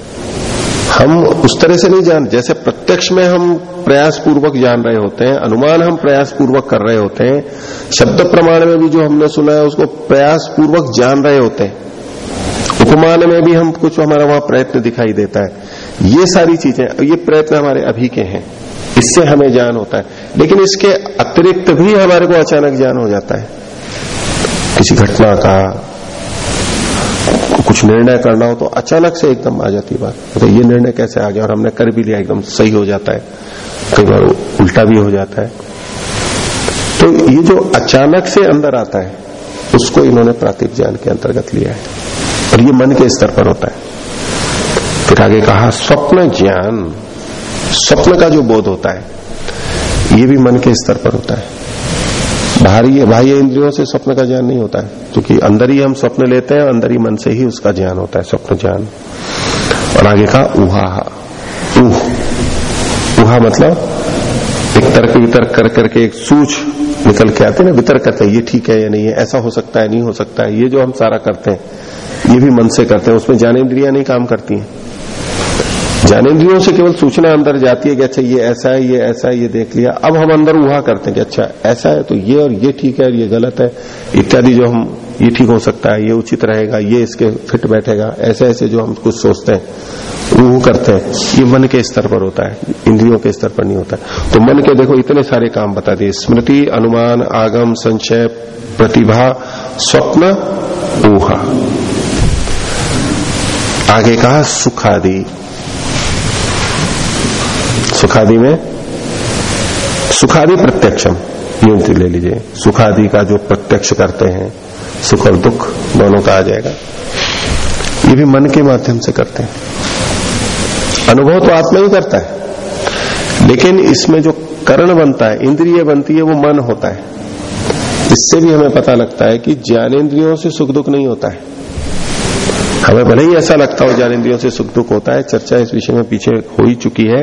हम उस तरह से नहीं जान, जैसे प्रत्यक्ष में हम प्रयास पूर्वक जान रहे होते हैं, अनुमान हम प्रयास पूर्वक कर रहे होते हैं, शब्द प्रमाण में भी जो हमने सुना है, उसको प्रयास पूर्वक जान रहे होते हैं। उपमान में भी हम कुछ हमारा वहाँ प्रयत्न दिखाई देता है। ये सारी चीज़ें, ये प्रयत्न हमारे अभी के हैं। इससे हमें ज्ञान होता है। लेकिन इसके अतिरिक्त भी हमारे को अचानक ज्ञान हो जाता है। किसी घटना का कुछ निर्णय करना हो तो अचानक से एकदम आ जाती बात। तो ये निर्णय कैसे आ गया? और हमने कर भी लिया, एकदम सही हो जाता है। कई बार उल्टा भी हो जाता है। तो ये जो अचानक से अंदर आता है, उसको इन्होंने प्रातिक ज्ञान के अंतर्गत लिया है। और ये मन के स्तर पर होता है। फिर आगे कहा, स्वप्न ज्ञान, स्वप्न का जो बोध होता है, ये भी मन के स्तर पर होता है। बाहरी बाह्य इंद्रियों से स्वप्न का ज्ञान नहीं होता है। क्योंकि अंदर ही हम स्वप्न लेते हैं, अंदर ही मन से ही उसका ज्ञान होता है, स्वप्न ज्ञान। और आगे कहा, उहा। उह। उहा मतलब एक तर्क वितर्क कर करके एक सूच निकल के आते ना, वितर्क करते हैं, ये ठीक है या नहीं है? ऐसा हो सकता है, नहीं हो सकता है? ये जो हम सारा करते हैं, ये भी मन से करते हैं, उसमें ज्ञान इंद्रिया नहीं काम करती हैं। ज्ञानेन्द्रियों से केवल सूचना अंदर जाती है कि अच्छा ये ऐसा है, ये ऐसा है, ये देख लिया। अब हम अंदर उहा करते हैं कि अच्छा ऐसा है तो ये और ये ठीक है और ये गलत है। इत्यादि जो हम, ये ठीक हो सकता है, ये उचित रहेगा, ये इसके फिट बैठेगा। ऐसे ऐसे जो हम कुछ सोचते हैं, वो करते हैं। ये मन के स्तर पर होता है, इंद्रियों के स्तर पर नहीं होता है। तो मन के देखो, इतने सारे काम बता दिए। स्मृति, अनुमान, आगम संशय प्रतिभा, स्वप्न, ऊहा। आगे कहा, सुखादि। सुखादि में? सुखादि प्रत्यक्षम। यूँ ले लीजिए। सुखादि का जो प्रत्यक्ष करते हैं, सुख और दुख दोनों का आ जाएगा। ये भी मन के माध्यम से करते हैं। अनुभव तो आत्मा ही करता है। लेकिन इसमें जो करण बनता है, इंद्रिय बनती है, वो मन होता है। इससे भी हमें पता लगता है कि ज्ञानेन्द्रियों से सुख दुख नहीं होता है। हमें भले ही ऐसा लगता हो इंद्रियों से सुख दुख होता है, चर्चा इस विषय में पीछे हो ही चुकी है।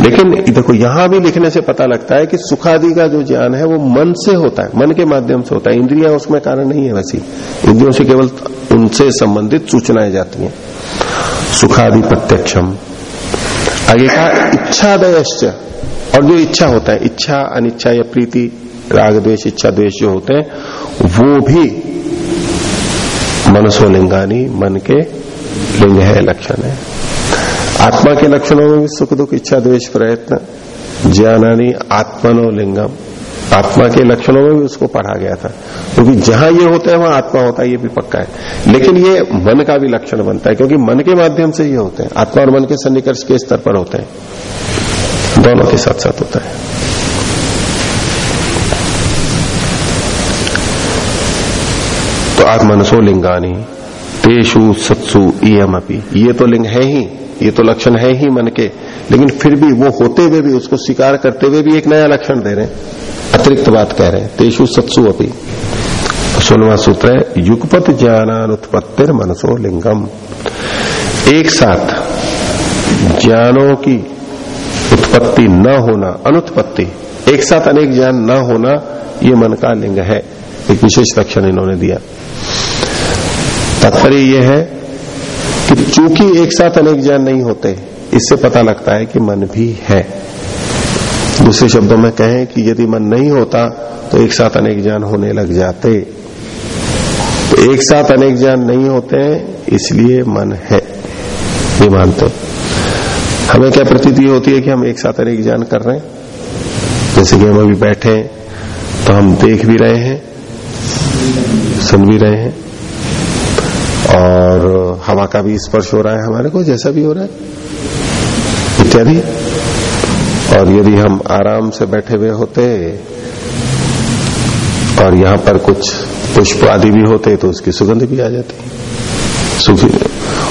लेकिन देखो यहाँ भी लिखने से पता लगता है कि सुखादि का जो ज्ञान है, वो मन से होता है, मन के माध्यम से होता है। इंद्रिया उसमें कारण नहीं है वैसी। इंद्रियों से केवल उनसे संबंधित सूचनाएँ जाती हैं। सुखादि प्रत्यक्षम। आगे कहा, इच्छादयश्च। और जो इच्छा होता है, इच्छा, अनिच्छा या प्रीति राग द्वेष इच्छा द्वेष जो होते हैं, वो भी मनसो लिंगानी, मन के लिंग है लक्षण है। आत्मा के लक्षणों में भी सुख दुख, इच्छा, द्वेष, प्रयत्न, ज्ञानानी, आत्मनो लिंगम। आत्मा के लक्षणों में भी उसको पढ़ा गया था। क्योंकि तो जहाँ ये होता है, वहाँ आत्मा होता है, ये भी पक्का है। लेकिन ये मन का भी लक्षण बनता है, क्योंकि मन के माध्यम से ये होते हैं। आत्मा और मन के सन्निकर्ष के स्तर पर होते हैं। दोनों के साथ साथ होता है। तो आत्मनसो लिंगानी, तेषु सत्सु इम अपी ये तो लिंग है ही, ये तो लक्षण है ही मन के, लेकिन फिर भी वो होते हुए भी, उसको स्वीकार करते हुए भी एक नया लक्षण दे रहे हैं। अतिरिक्त बात कह रहे हैं, तेषु सत्सु अपी। सोलवा सूत्र है, युगपत ज्ञानानुत्पत्तिर मनसो लिंगम। एक साथ, ज्ञानों की उत्पत्ति न होना, अनुत्पत्ति। एक साथ अनेक ज्ञान न होना, ये मन का लिंग है। एक विशेष लक्षण इन्होंने दिया। तात्पर्य यह है कि चूँकि एक साथ अनेक ज्ञान नहीं होते, इससे पता लगता है कि मन भी है। दूसरे शब्दों में कहें कि यदि मन नहीं होता तो एक साथ अनेक ज्ञान होने लग जाते। तो एक साथ अनेक ज्ञान नहीं होते, इसलिए मन है। ये मानते हमें क्या प्रतीति होती है कि हम एक साथ अनेक ज्ञान कर रहे हैं? जैसे कि हम अभी बैठे तो हम देख भी रहे हैं, सुन भी रहे हैं। और हवा का भी स्पर्श हो रहा है हमारे को, जैसा भी हो रहा है। इत्यादि। और यदि हम आराम से बैठे हुए होते और यहाँ पर कुछ पुष्प आदि भी होते तो उसकी सुगंध भी आ जाती। सुखी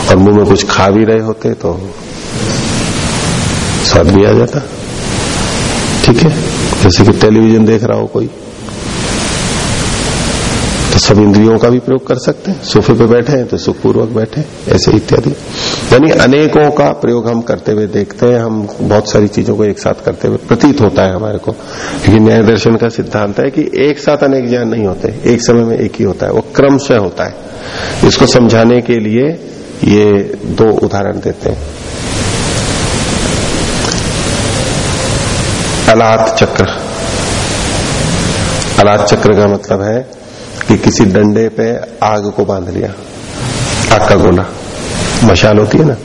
और मुँह में कुछ खा भी रहे होते तो स्वाद भी आ जाता। ठीक है? जैसे कि टेलीविज़न देख रहा हो कोई। तो सब इंद्रियों का भी प्रयोग कर सकते हैं। सोफे पे बैठे हैं तो सुखपूर्वक बैठे ऐसे इत्यादि। यानी अनेकों का प्रयोग हम करते हुए देखते हैं, हम बहुत सारी चीज़ों को एक साथ करते हुए प्रतीत होता है हमारे को। क्योंकि न्याय दर्शन का सिद्धांत है कि एक साथ अनेक ज्ञान नहीं होते, एक समय में एक ही होता है, वो क्रमशः होता है। इसको समझाने के लिए ये दो उदाहरण देते हैं। अलात चक्र। अलात चक्र का मतलब है कि किसी डंडे पे आग को बाँध लिया आग का गोला। मशाल होती है ना?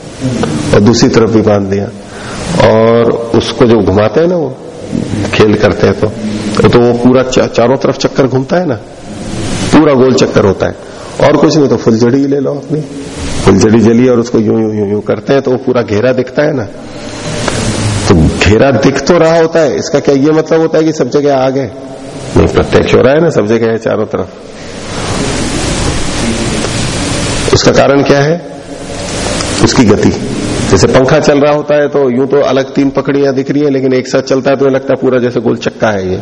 और दूसरी तरफ़ भी बाँध दिया। और उसको जो घुमाते हैं ना वो खेल करते हैं तो तो वो पूरा चा, चारों तरफ़ चक्कर घूमता है ना? पूरा गोल चक्कर होता है। और कुछ नहीं तो फुलझड़ी ले लो अपनी। फुलझड़ी जली और उसको यूँ यूँ यूँ यूँ करते हैं तो वो पूरा घेरा दिखता है ना? तो घेरा दिख तो रहा होता है। इसका क्या ये मतलब होता है कि सब जगह आग है? नहीं प्रत्यक्ष हो रहा है ना सब जगह है चारों तरफ़ उसका कारण क्या है उसकी गति जैसे पंखा चल रहा होता है तो यूँ तो अलग तीन पकड़ियाँ दिख रही है लेकिन एक साथ चलता है तो लगता है पूरा जैसे गोल चक्का है ये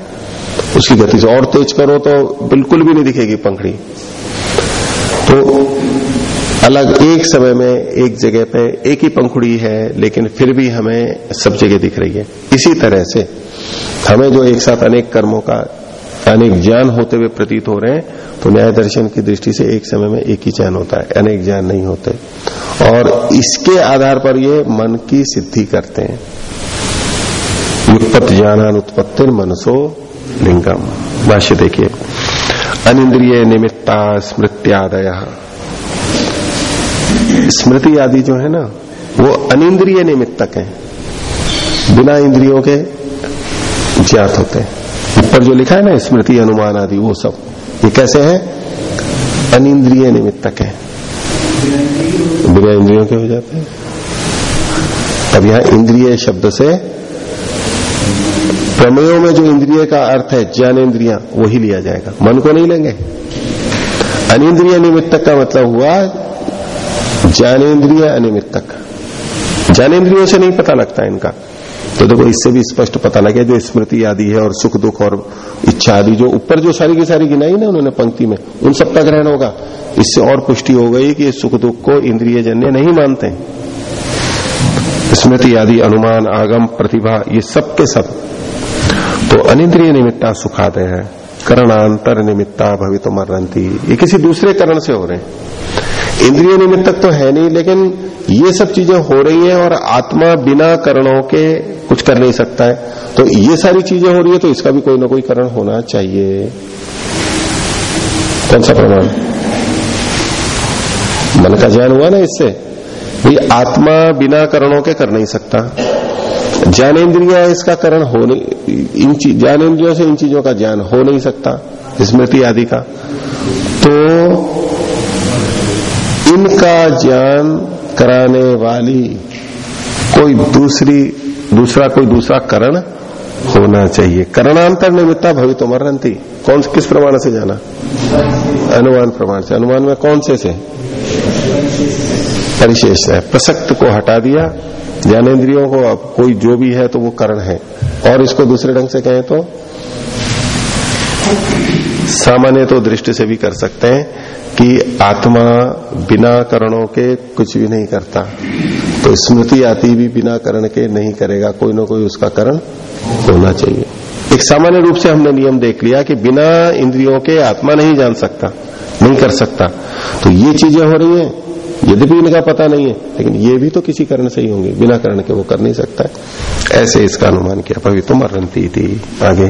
उसकी गति से और तेज करो तो बिल्कुल भी नहीं दिखेगी पंखड़ी तो अलग एक समय में एक जगह पे एक ही पंखुड़ी है लेकिन फिर भी हमें सब जगह दिख रही है इसी तरह से हमें जो एक साथ अनेक कर्मों का अनेक ज्ञान होते हुए प्रतीत हो रहे हैं तो न्याय दर्शन की दृष्टि से एक समय में एक ही ज्ञान होता है, अनेक ज्ञान नहीं होते। और इसके आधार पर ये मन की सिद्धि करते हैं। ज्ञान उत्पत्ति मनसो लिंगम। भाष्य देखिए। अनिंद्रिय निमित्ता स्मृत्यादय। स्मृति आदि जो है ना, वो अनिंद्रिय निमित्तक है। बिना इंद्रियों के ज्ञात होते हैं। ऊपर जो लिखा है ना, स्मृति, अनुमान आदि, वो सब, ये कैसे है? अनिंद्रिय निमित्तक है बिना इंद्रियों के हो जाते हैं। अब यहाँ इंद्रिय शब्द से, प्रमेयों में जो इंद्रिय का अर्थ है ज्ञानेन्द्रिया वही लिया जाएगा। मन को नहीं लेंगे। अनिंद्रिय निमित्तक का मतलब हुआ ज्ञानेन्द्रिय अनिमित्तक। ज्ञानेन्द्रियों से नहीं पता लगता इनका। तो देखो, इससे भी स्पष्ट पता लगे जो स्मृति आदि है और सुख, दुख और इच्छा आदि, जो ऊपर जो सारी की सारी गिनाई ना उन्होंने पंक्ति में, उन सबका ग्रहण होगा। इससे और पुष्टि हो गई कि सुख, दुख को इंद्रिय जन्य नहीं मानते। स्मृति आदि, अनुमान, आगम, प्रतिभा, ये सब के सब तो अनिंद्रिय निमित्ता सुखादय है। करणांतर निमित्ता भवित मरंती ये किसी दूसरे करण से हो रहे हैं। इंद्रिय निमित्तक तो है नहीं, लेकिन ये सब चीज़ें हो रही हैं और आत्मा बिना करणों के कुछ कर नहीं सकता है। तो ये सारी चीज़ें हो रही है तो इसका भी कोई ना कोई करण होना चाहिए। कौन सा प्रमाण? मन का ज्ञान हुआ ना इससे? भाई, आत्मा बिना करणों के कर नहीं सकता। ज्ञानेन्द्रिया इसका करण हो नहीं ज्ञानेन्द्रियों से इन चीज़ों का ज्ञान हो नहीं सकता, स्मृति आदि का। तो इनका ज्ञान कराने वाली कोई दूसरी, दूसरा कोई दूसरा करण होना चाहिए। करणांतर निमित्ता भवित मरंती कौन किस प्रमाण से जाना? अनुमान प्रमाण से। अनुमान में कौन से से? परिशेष है प्रसक्त को हटा दिया। ज्ञानेन्द्रियों को अब कोई जो भी है तो वो करण है। और इसको दूसरे ढंग से कहें तो? सामान्य तो दृष्टि से भी कर सकते हैं कि आत्मा बिना करणों के कुछ भी नहीं करता। तो स्मृति आती भी बिना करण के नहीं करेगा। कोई ना कोई उसका करण होना चाहिए। एक सामान्य रूप से हमने नियम देख लिया कि बिना इंद्रियों के आत्मा नहीं जान सकता, नहीं कर सकता। तो ये चीज़ें हो रही हैं। यद्यपि इनका पता नहीं है, लेकिन ये भी तो किसी कारण से ही होंगे, बिना कारण के वो कर नहीं सकता ऐसे इसका अनुमान किया पवित्र मरंती थी आगे।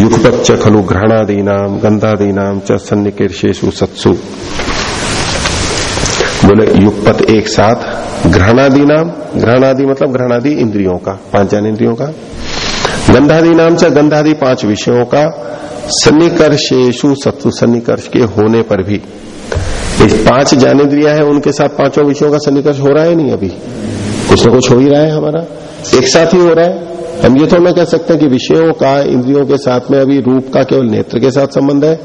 युगपच्च खलु घृणादीनाम गंधादीनाम च सन्निकीर्षेशु सत्सु। बोले युगपत एक साथ घृणादि नाम घृणादि मतलब घृणादि इंद्रियों का, पाँच जन इंद्रियों का। गंधादि नाम से गंधादि पाँच विषयों का सन्निकर्षेशु सत्सु, सन्निकर्ष के होने पर भी। पाँच ज्ञानेन्द्रिया है, उनके साथ पाँचों विषयों का सन्निकर्ष हो रहा है नहीं अभी? कुछ ना कुछ हो ही रहा है हमारा। एक साथ ही हो रहा है। हम ये तो मैं कह सकते हैं कि विषयों का, इंद्रियों के साथ में अभी रूप का केवल नेत्र के साथ संबंध है।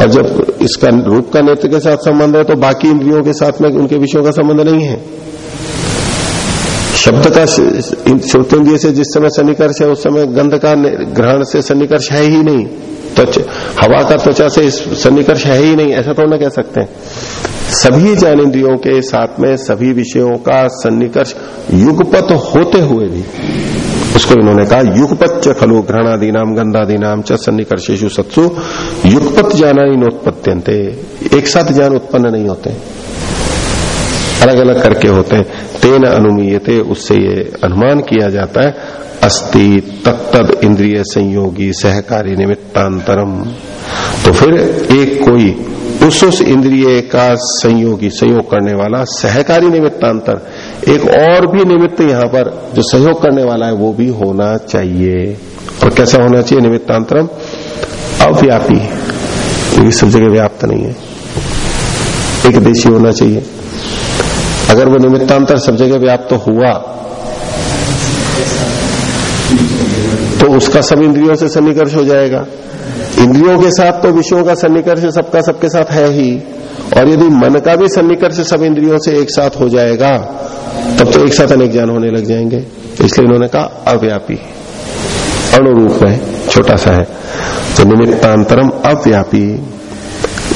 और जब इसका रूप का नेत्र के साथ संबंध है तो बाकी इंद्रियों के साथ में उनके विषयों का संबंध नहीं है। शब्द का श्रोतेन्द्रिय से जिस समय सन्निकर्ष है, उस समय गंध का ग्रहण से सन्निकर्ष है ही नहीं। त्वच, हवा का त्वचा से सन्निकर्ष है ही नहीं, ऐसा तो ना कह सकते हैं। सभी ज्ञानेन्द्रियों के साथ में सभी विषयों का सन्निकर्ष युगपत होते हुए भी, उसको इन्होंने कहा, युगपत च खलु घृणादि नाम गंधादि नाम च सन्निकर्षेशु सत्सु, युगपत ज्ञाना नोत्पत्त्यंते एक साथ ज्ञान उत्पन्न नहीं होते। अलग अलग करके होते हैं। तेन अनुमीयते, उससे ये अनुमान किया जाता है, अस्ति तत्तद इंद्रिय संयोगी सहकारी निमित्तांतरम। तो फिर एक कोई उस उस इंद्रिय का संयोगी, संयोग करने वाला सहकारी निमित्तांतर, एक और भी निमित्त यहाँ पर जो सहयोग करने वाला है, वो भी होना चाहिए। और कैसा होना चाहिए निमित्तांतरम? अव्यापी। ये सब जगह व्याप्त नहीं है। एक देशी होना चाहिए। अगर वो निमित्तांतर सब जगह व्याप्त तो हुआ तो उसका सब इंद्रियों से सन्निकर्ष हो जाएगा। इंद्रियों के साथ तो विषयों का सन्निकर्ष सबका सबके साथ है ही, और यदि मन का भी सन्निकर्ष सब इंद्रियों से एक साथ हो जाएगा, तब तो एक साथ अनेक ज्ञान होने लग जाएँगे। इसलिए इन्होंने कहा, अव्यापी। अणुरूप है, छोटा सा है। तो निमित्तांतरम अव्यापी।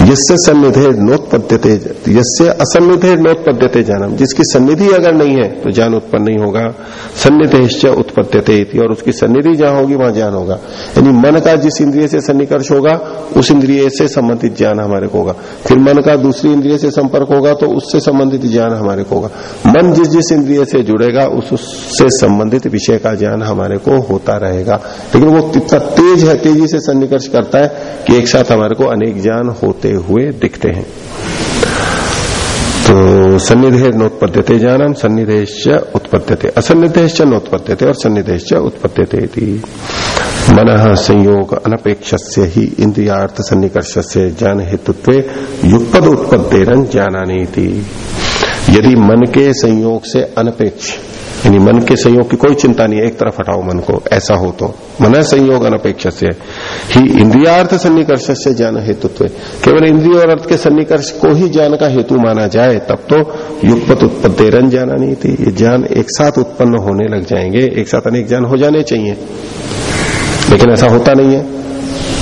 जिससे सन्निधे नोत्पद्यते जिससे असन्निधे नोत्पद्यते जानम। जिसकी सन्निधि अगर नहीं है तो ज्ञान उत्पन्न नहीं होगा। सन्निधेश्च उत्पद्यते और उसकी सन्निधि जहाँ होगी, वहाँ ज्ञान होगा। यानी मन का जिस इंद्रिय से सन्निकर्ष होगा, उस इंद्रिय से संबंधित ज्ञान हमारे को होगा। फिर मन का दूसरी इंद्रिय से संपर्क होगा तो उससे संबंधित ज्ञान हमारे को होगा। मन जिस जिस इंद्रिय से जुड़ेगा उससे संबंधित विषय का ज्ञान हमारे को होता रहेगा। लेकिन वो कितना तेज है, तेज़ी से सन्निकर्ष करता है, कि एक साथ हमारे को अनेक ज्ञान होते हुए दिखते हैं। तो सन्निधे नोत्पद्यते जानम सन्निधेश उत्पद्यते। असन्निधेश नोत्पद्यते और सन्निधेश उत्पद्यते मन संयोग अनपेक्ष से ही इंद्रियार्थ सन्निकर्ष से ज्ञान हेतुत्व युगपद उत्पत्तेरन थी यदि मन के संयोग से अनपेक्ष यानी मन के संयोग की कोई चिंता नहीं है, एक तरफ़ हटाओ मन को, ऐसा हो तो। मन संयोग अनपेक्ष से ही इंद्रियार्थ सन्निकर्ष से ज्ञान हेतुत्व केवल इंद्रिय और अर्थ के सन्निकर्ष को ही ज्ञान का हेतु माना जाए, तब तो युगपत उत्पत्ति रन जाना नहीं थी। ये ज्ञान एक साथ उत्पन्न होने लग जाएँगे, एक साथ अनेक ज्ञान हो जाने चाहिए। लेकिन ऐसा होता नहीं है।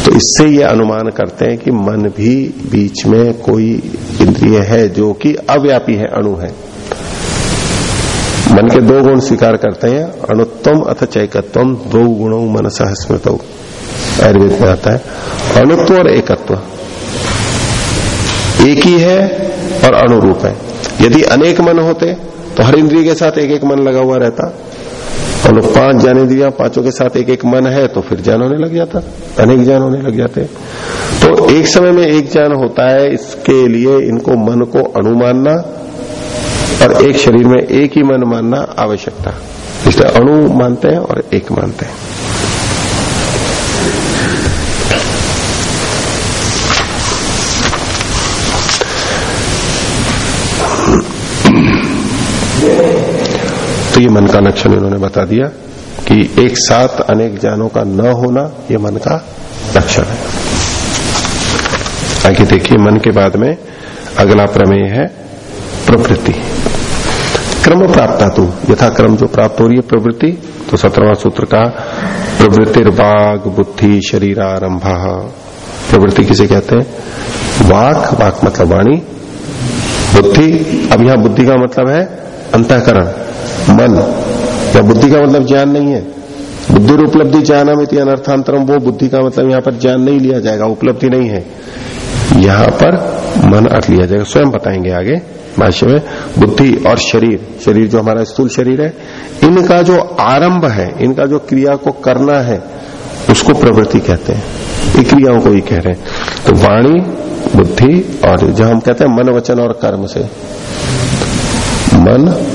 तो इससे ये अनुमान करते हैं कि मन भी बीच में कोई इंद्रिय है जो कि अव्यापी है, अणु है। मन के दो गुण स्वीकार करते हैं अणुत्वम अथ चैकत्वम, दो गुणों मन स्मृत। आयुर्वेद में आता है अणुत्व और एकत्व। एक ही है और अनुरूप है। यदि अनेक मन होते तो हर इंद्रिय के साथ एक एक मन लगा हुआ रहता। और लोग पाँच ज्ञान इंद्रिया पाँचों के साथ एक एक मन है तो फिर ज्ञान होने लग जाता। अनेक ज्ञान होने लग जाते। तो एक समय में एक ज्ञान होता है, इसके लिए इनको मन को अनुमानना और एक शरीर में एक ही मन मानना आवश्यकता इसलिए अणु मानते हैं और एक मानते हैं। तो ये मन का लक्षण इन्होंने बता दिया कि एक साथ अनेक जानों का न होना ये मन का लक्षण है। आगे देखिए, मन के बाद में अगला प्रमेय है प्रवृत्ति। क्रम प्राप्त तू। यथा क्रम जो प्राप्त हो रही है प्रवृत्ति तो सत्रहवा सूत्र का प्रवृत्ति वाग बुद्धि शरीर आरंभ। प्रवृत्ति किसे कहते हैं? वाक वाक मतलब वाणी। बुद्धि, अब यहाँ बुद्धि का मतलब है अंतकरण, मन। या बुद्धि का मतलब ज्ञान नहीं है। बुद्धि उपलब्धि ज्ञानम इति अनर्थांतरम, वो बुद्धि का मतलब यहाँ पर ज्ञान नहीं लिया जाएगा, उपलब्धि नहीं है। यहाँ पर मन अर्थ लिया जाएगा, स्वयं बताएँगे आगे। भाष्य में, बुद्धि और शरीर शरीर जो हमारा स्थूल शरीर है, इनका जो आरंभ है, इनका जो क्रिया को करना है, उसको प्रवृत्ति कहते हैं। क्रियाओं को ही कह रहे हैं। तो वाणी, बुद्धि और जो हम कहते हैं मन, वचन और कर्म से। मन,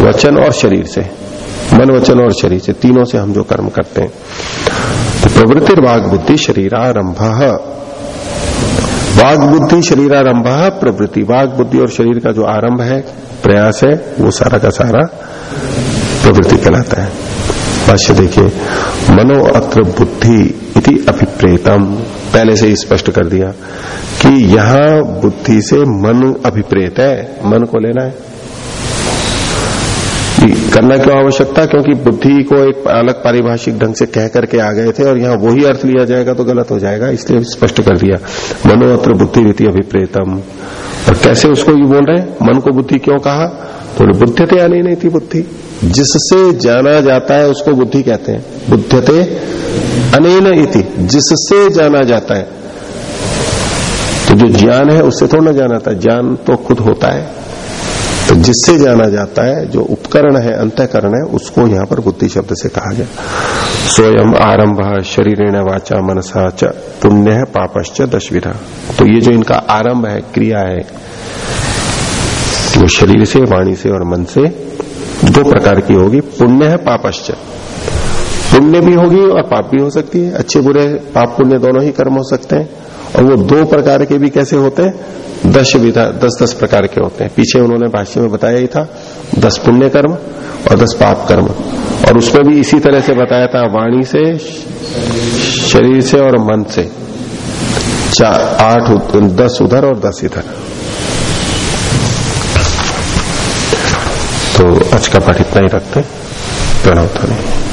वचन और शरीर से। मन, वचन और शरीर से, तीनों से हम जो कर्म करते हैं। तो प्रवृत्ति बुद्धि शरीरारंभ। वाग बुद्धि शरीर आरंभ प्रवृत्ति वाग बुद्धि और शरीर का जो आरंभ है, प्रयास है, वो सारा का सारा प्रवृत्ति कहलाता है। भाष्य देखिए, मनो अत्र बुद्धि इति अभिप्रेतम। पहले से ही स्पष्ट कर दिया कि यहाँ बुद्धि से मन अभिप्रेत है, मन को लेना है। करना क्यों आवश्यकता? क्योंकि बुद्धि को एक अलग पारिभाषिक ढंग से कह करके आ गए थे और यहाँ वही अर्थ लिया जाएगा तो गलत हो जाएगा, इसलिए स्पष्ट कर दिया। मनोअत्र बुद्धि रीति अभिप्रेतम। और कैसे उसको ये बोल रहे मन को बुद्धि क्यों कहा? तो बुद्धते आनी नहीं थी बुद्धि। जिससे जाना जाता है, उसको बुद्धि कहते हैं। बुद्धते अनेन इति। जिससे जाना जाता है। तो जो ज्ञान है, उससे थोड़ा ना जाना था। ज्ञान तो खुद होता है। तो जिससे जाना जाता है, जो उपकरण है, अंतकरण है, उसको यहाँ पर बुद्धि शब्द से कहा गया। स्वयं आरंभ शरीर वाचा मनसा च पुण्य है पापश्च दशविधा। तो ये जो इनका आरंभ है, क्रिया है, वो शरीर से, वाणी से और मन से दो प्रकार की होगी। पुण्य है पापश्च। पुण्य भी होगी और पाप भी हो सकती है। अच्छे बुरे, पाप पुण्य दोनों ही कर्म हो सकते हैं। और वो दो प्रकार के भी कैसे होते हैं? दस विधा दस दस प्रकार के होते हैं। पीछे उन्होंने भाष्य में बताया ही था, दस पुण्य कर्म और दस पाप कर्म। और उसमें भी इसी तरह से बताया था, वाणी से, शरीर से और मन से। चार, आठ, दस उधर और दस इधर। तो आज का पाठ इतना ही रखते प्रणव सभी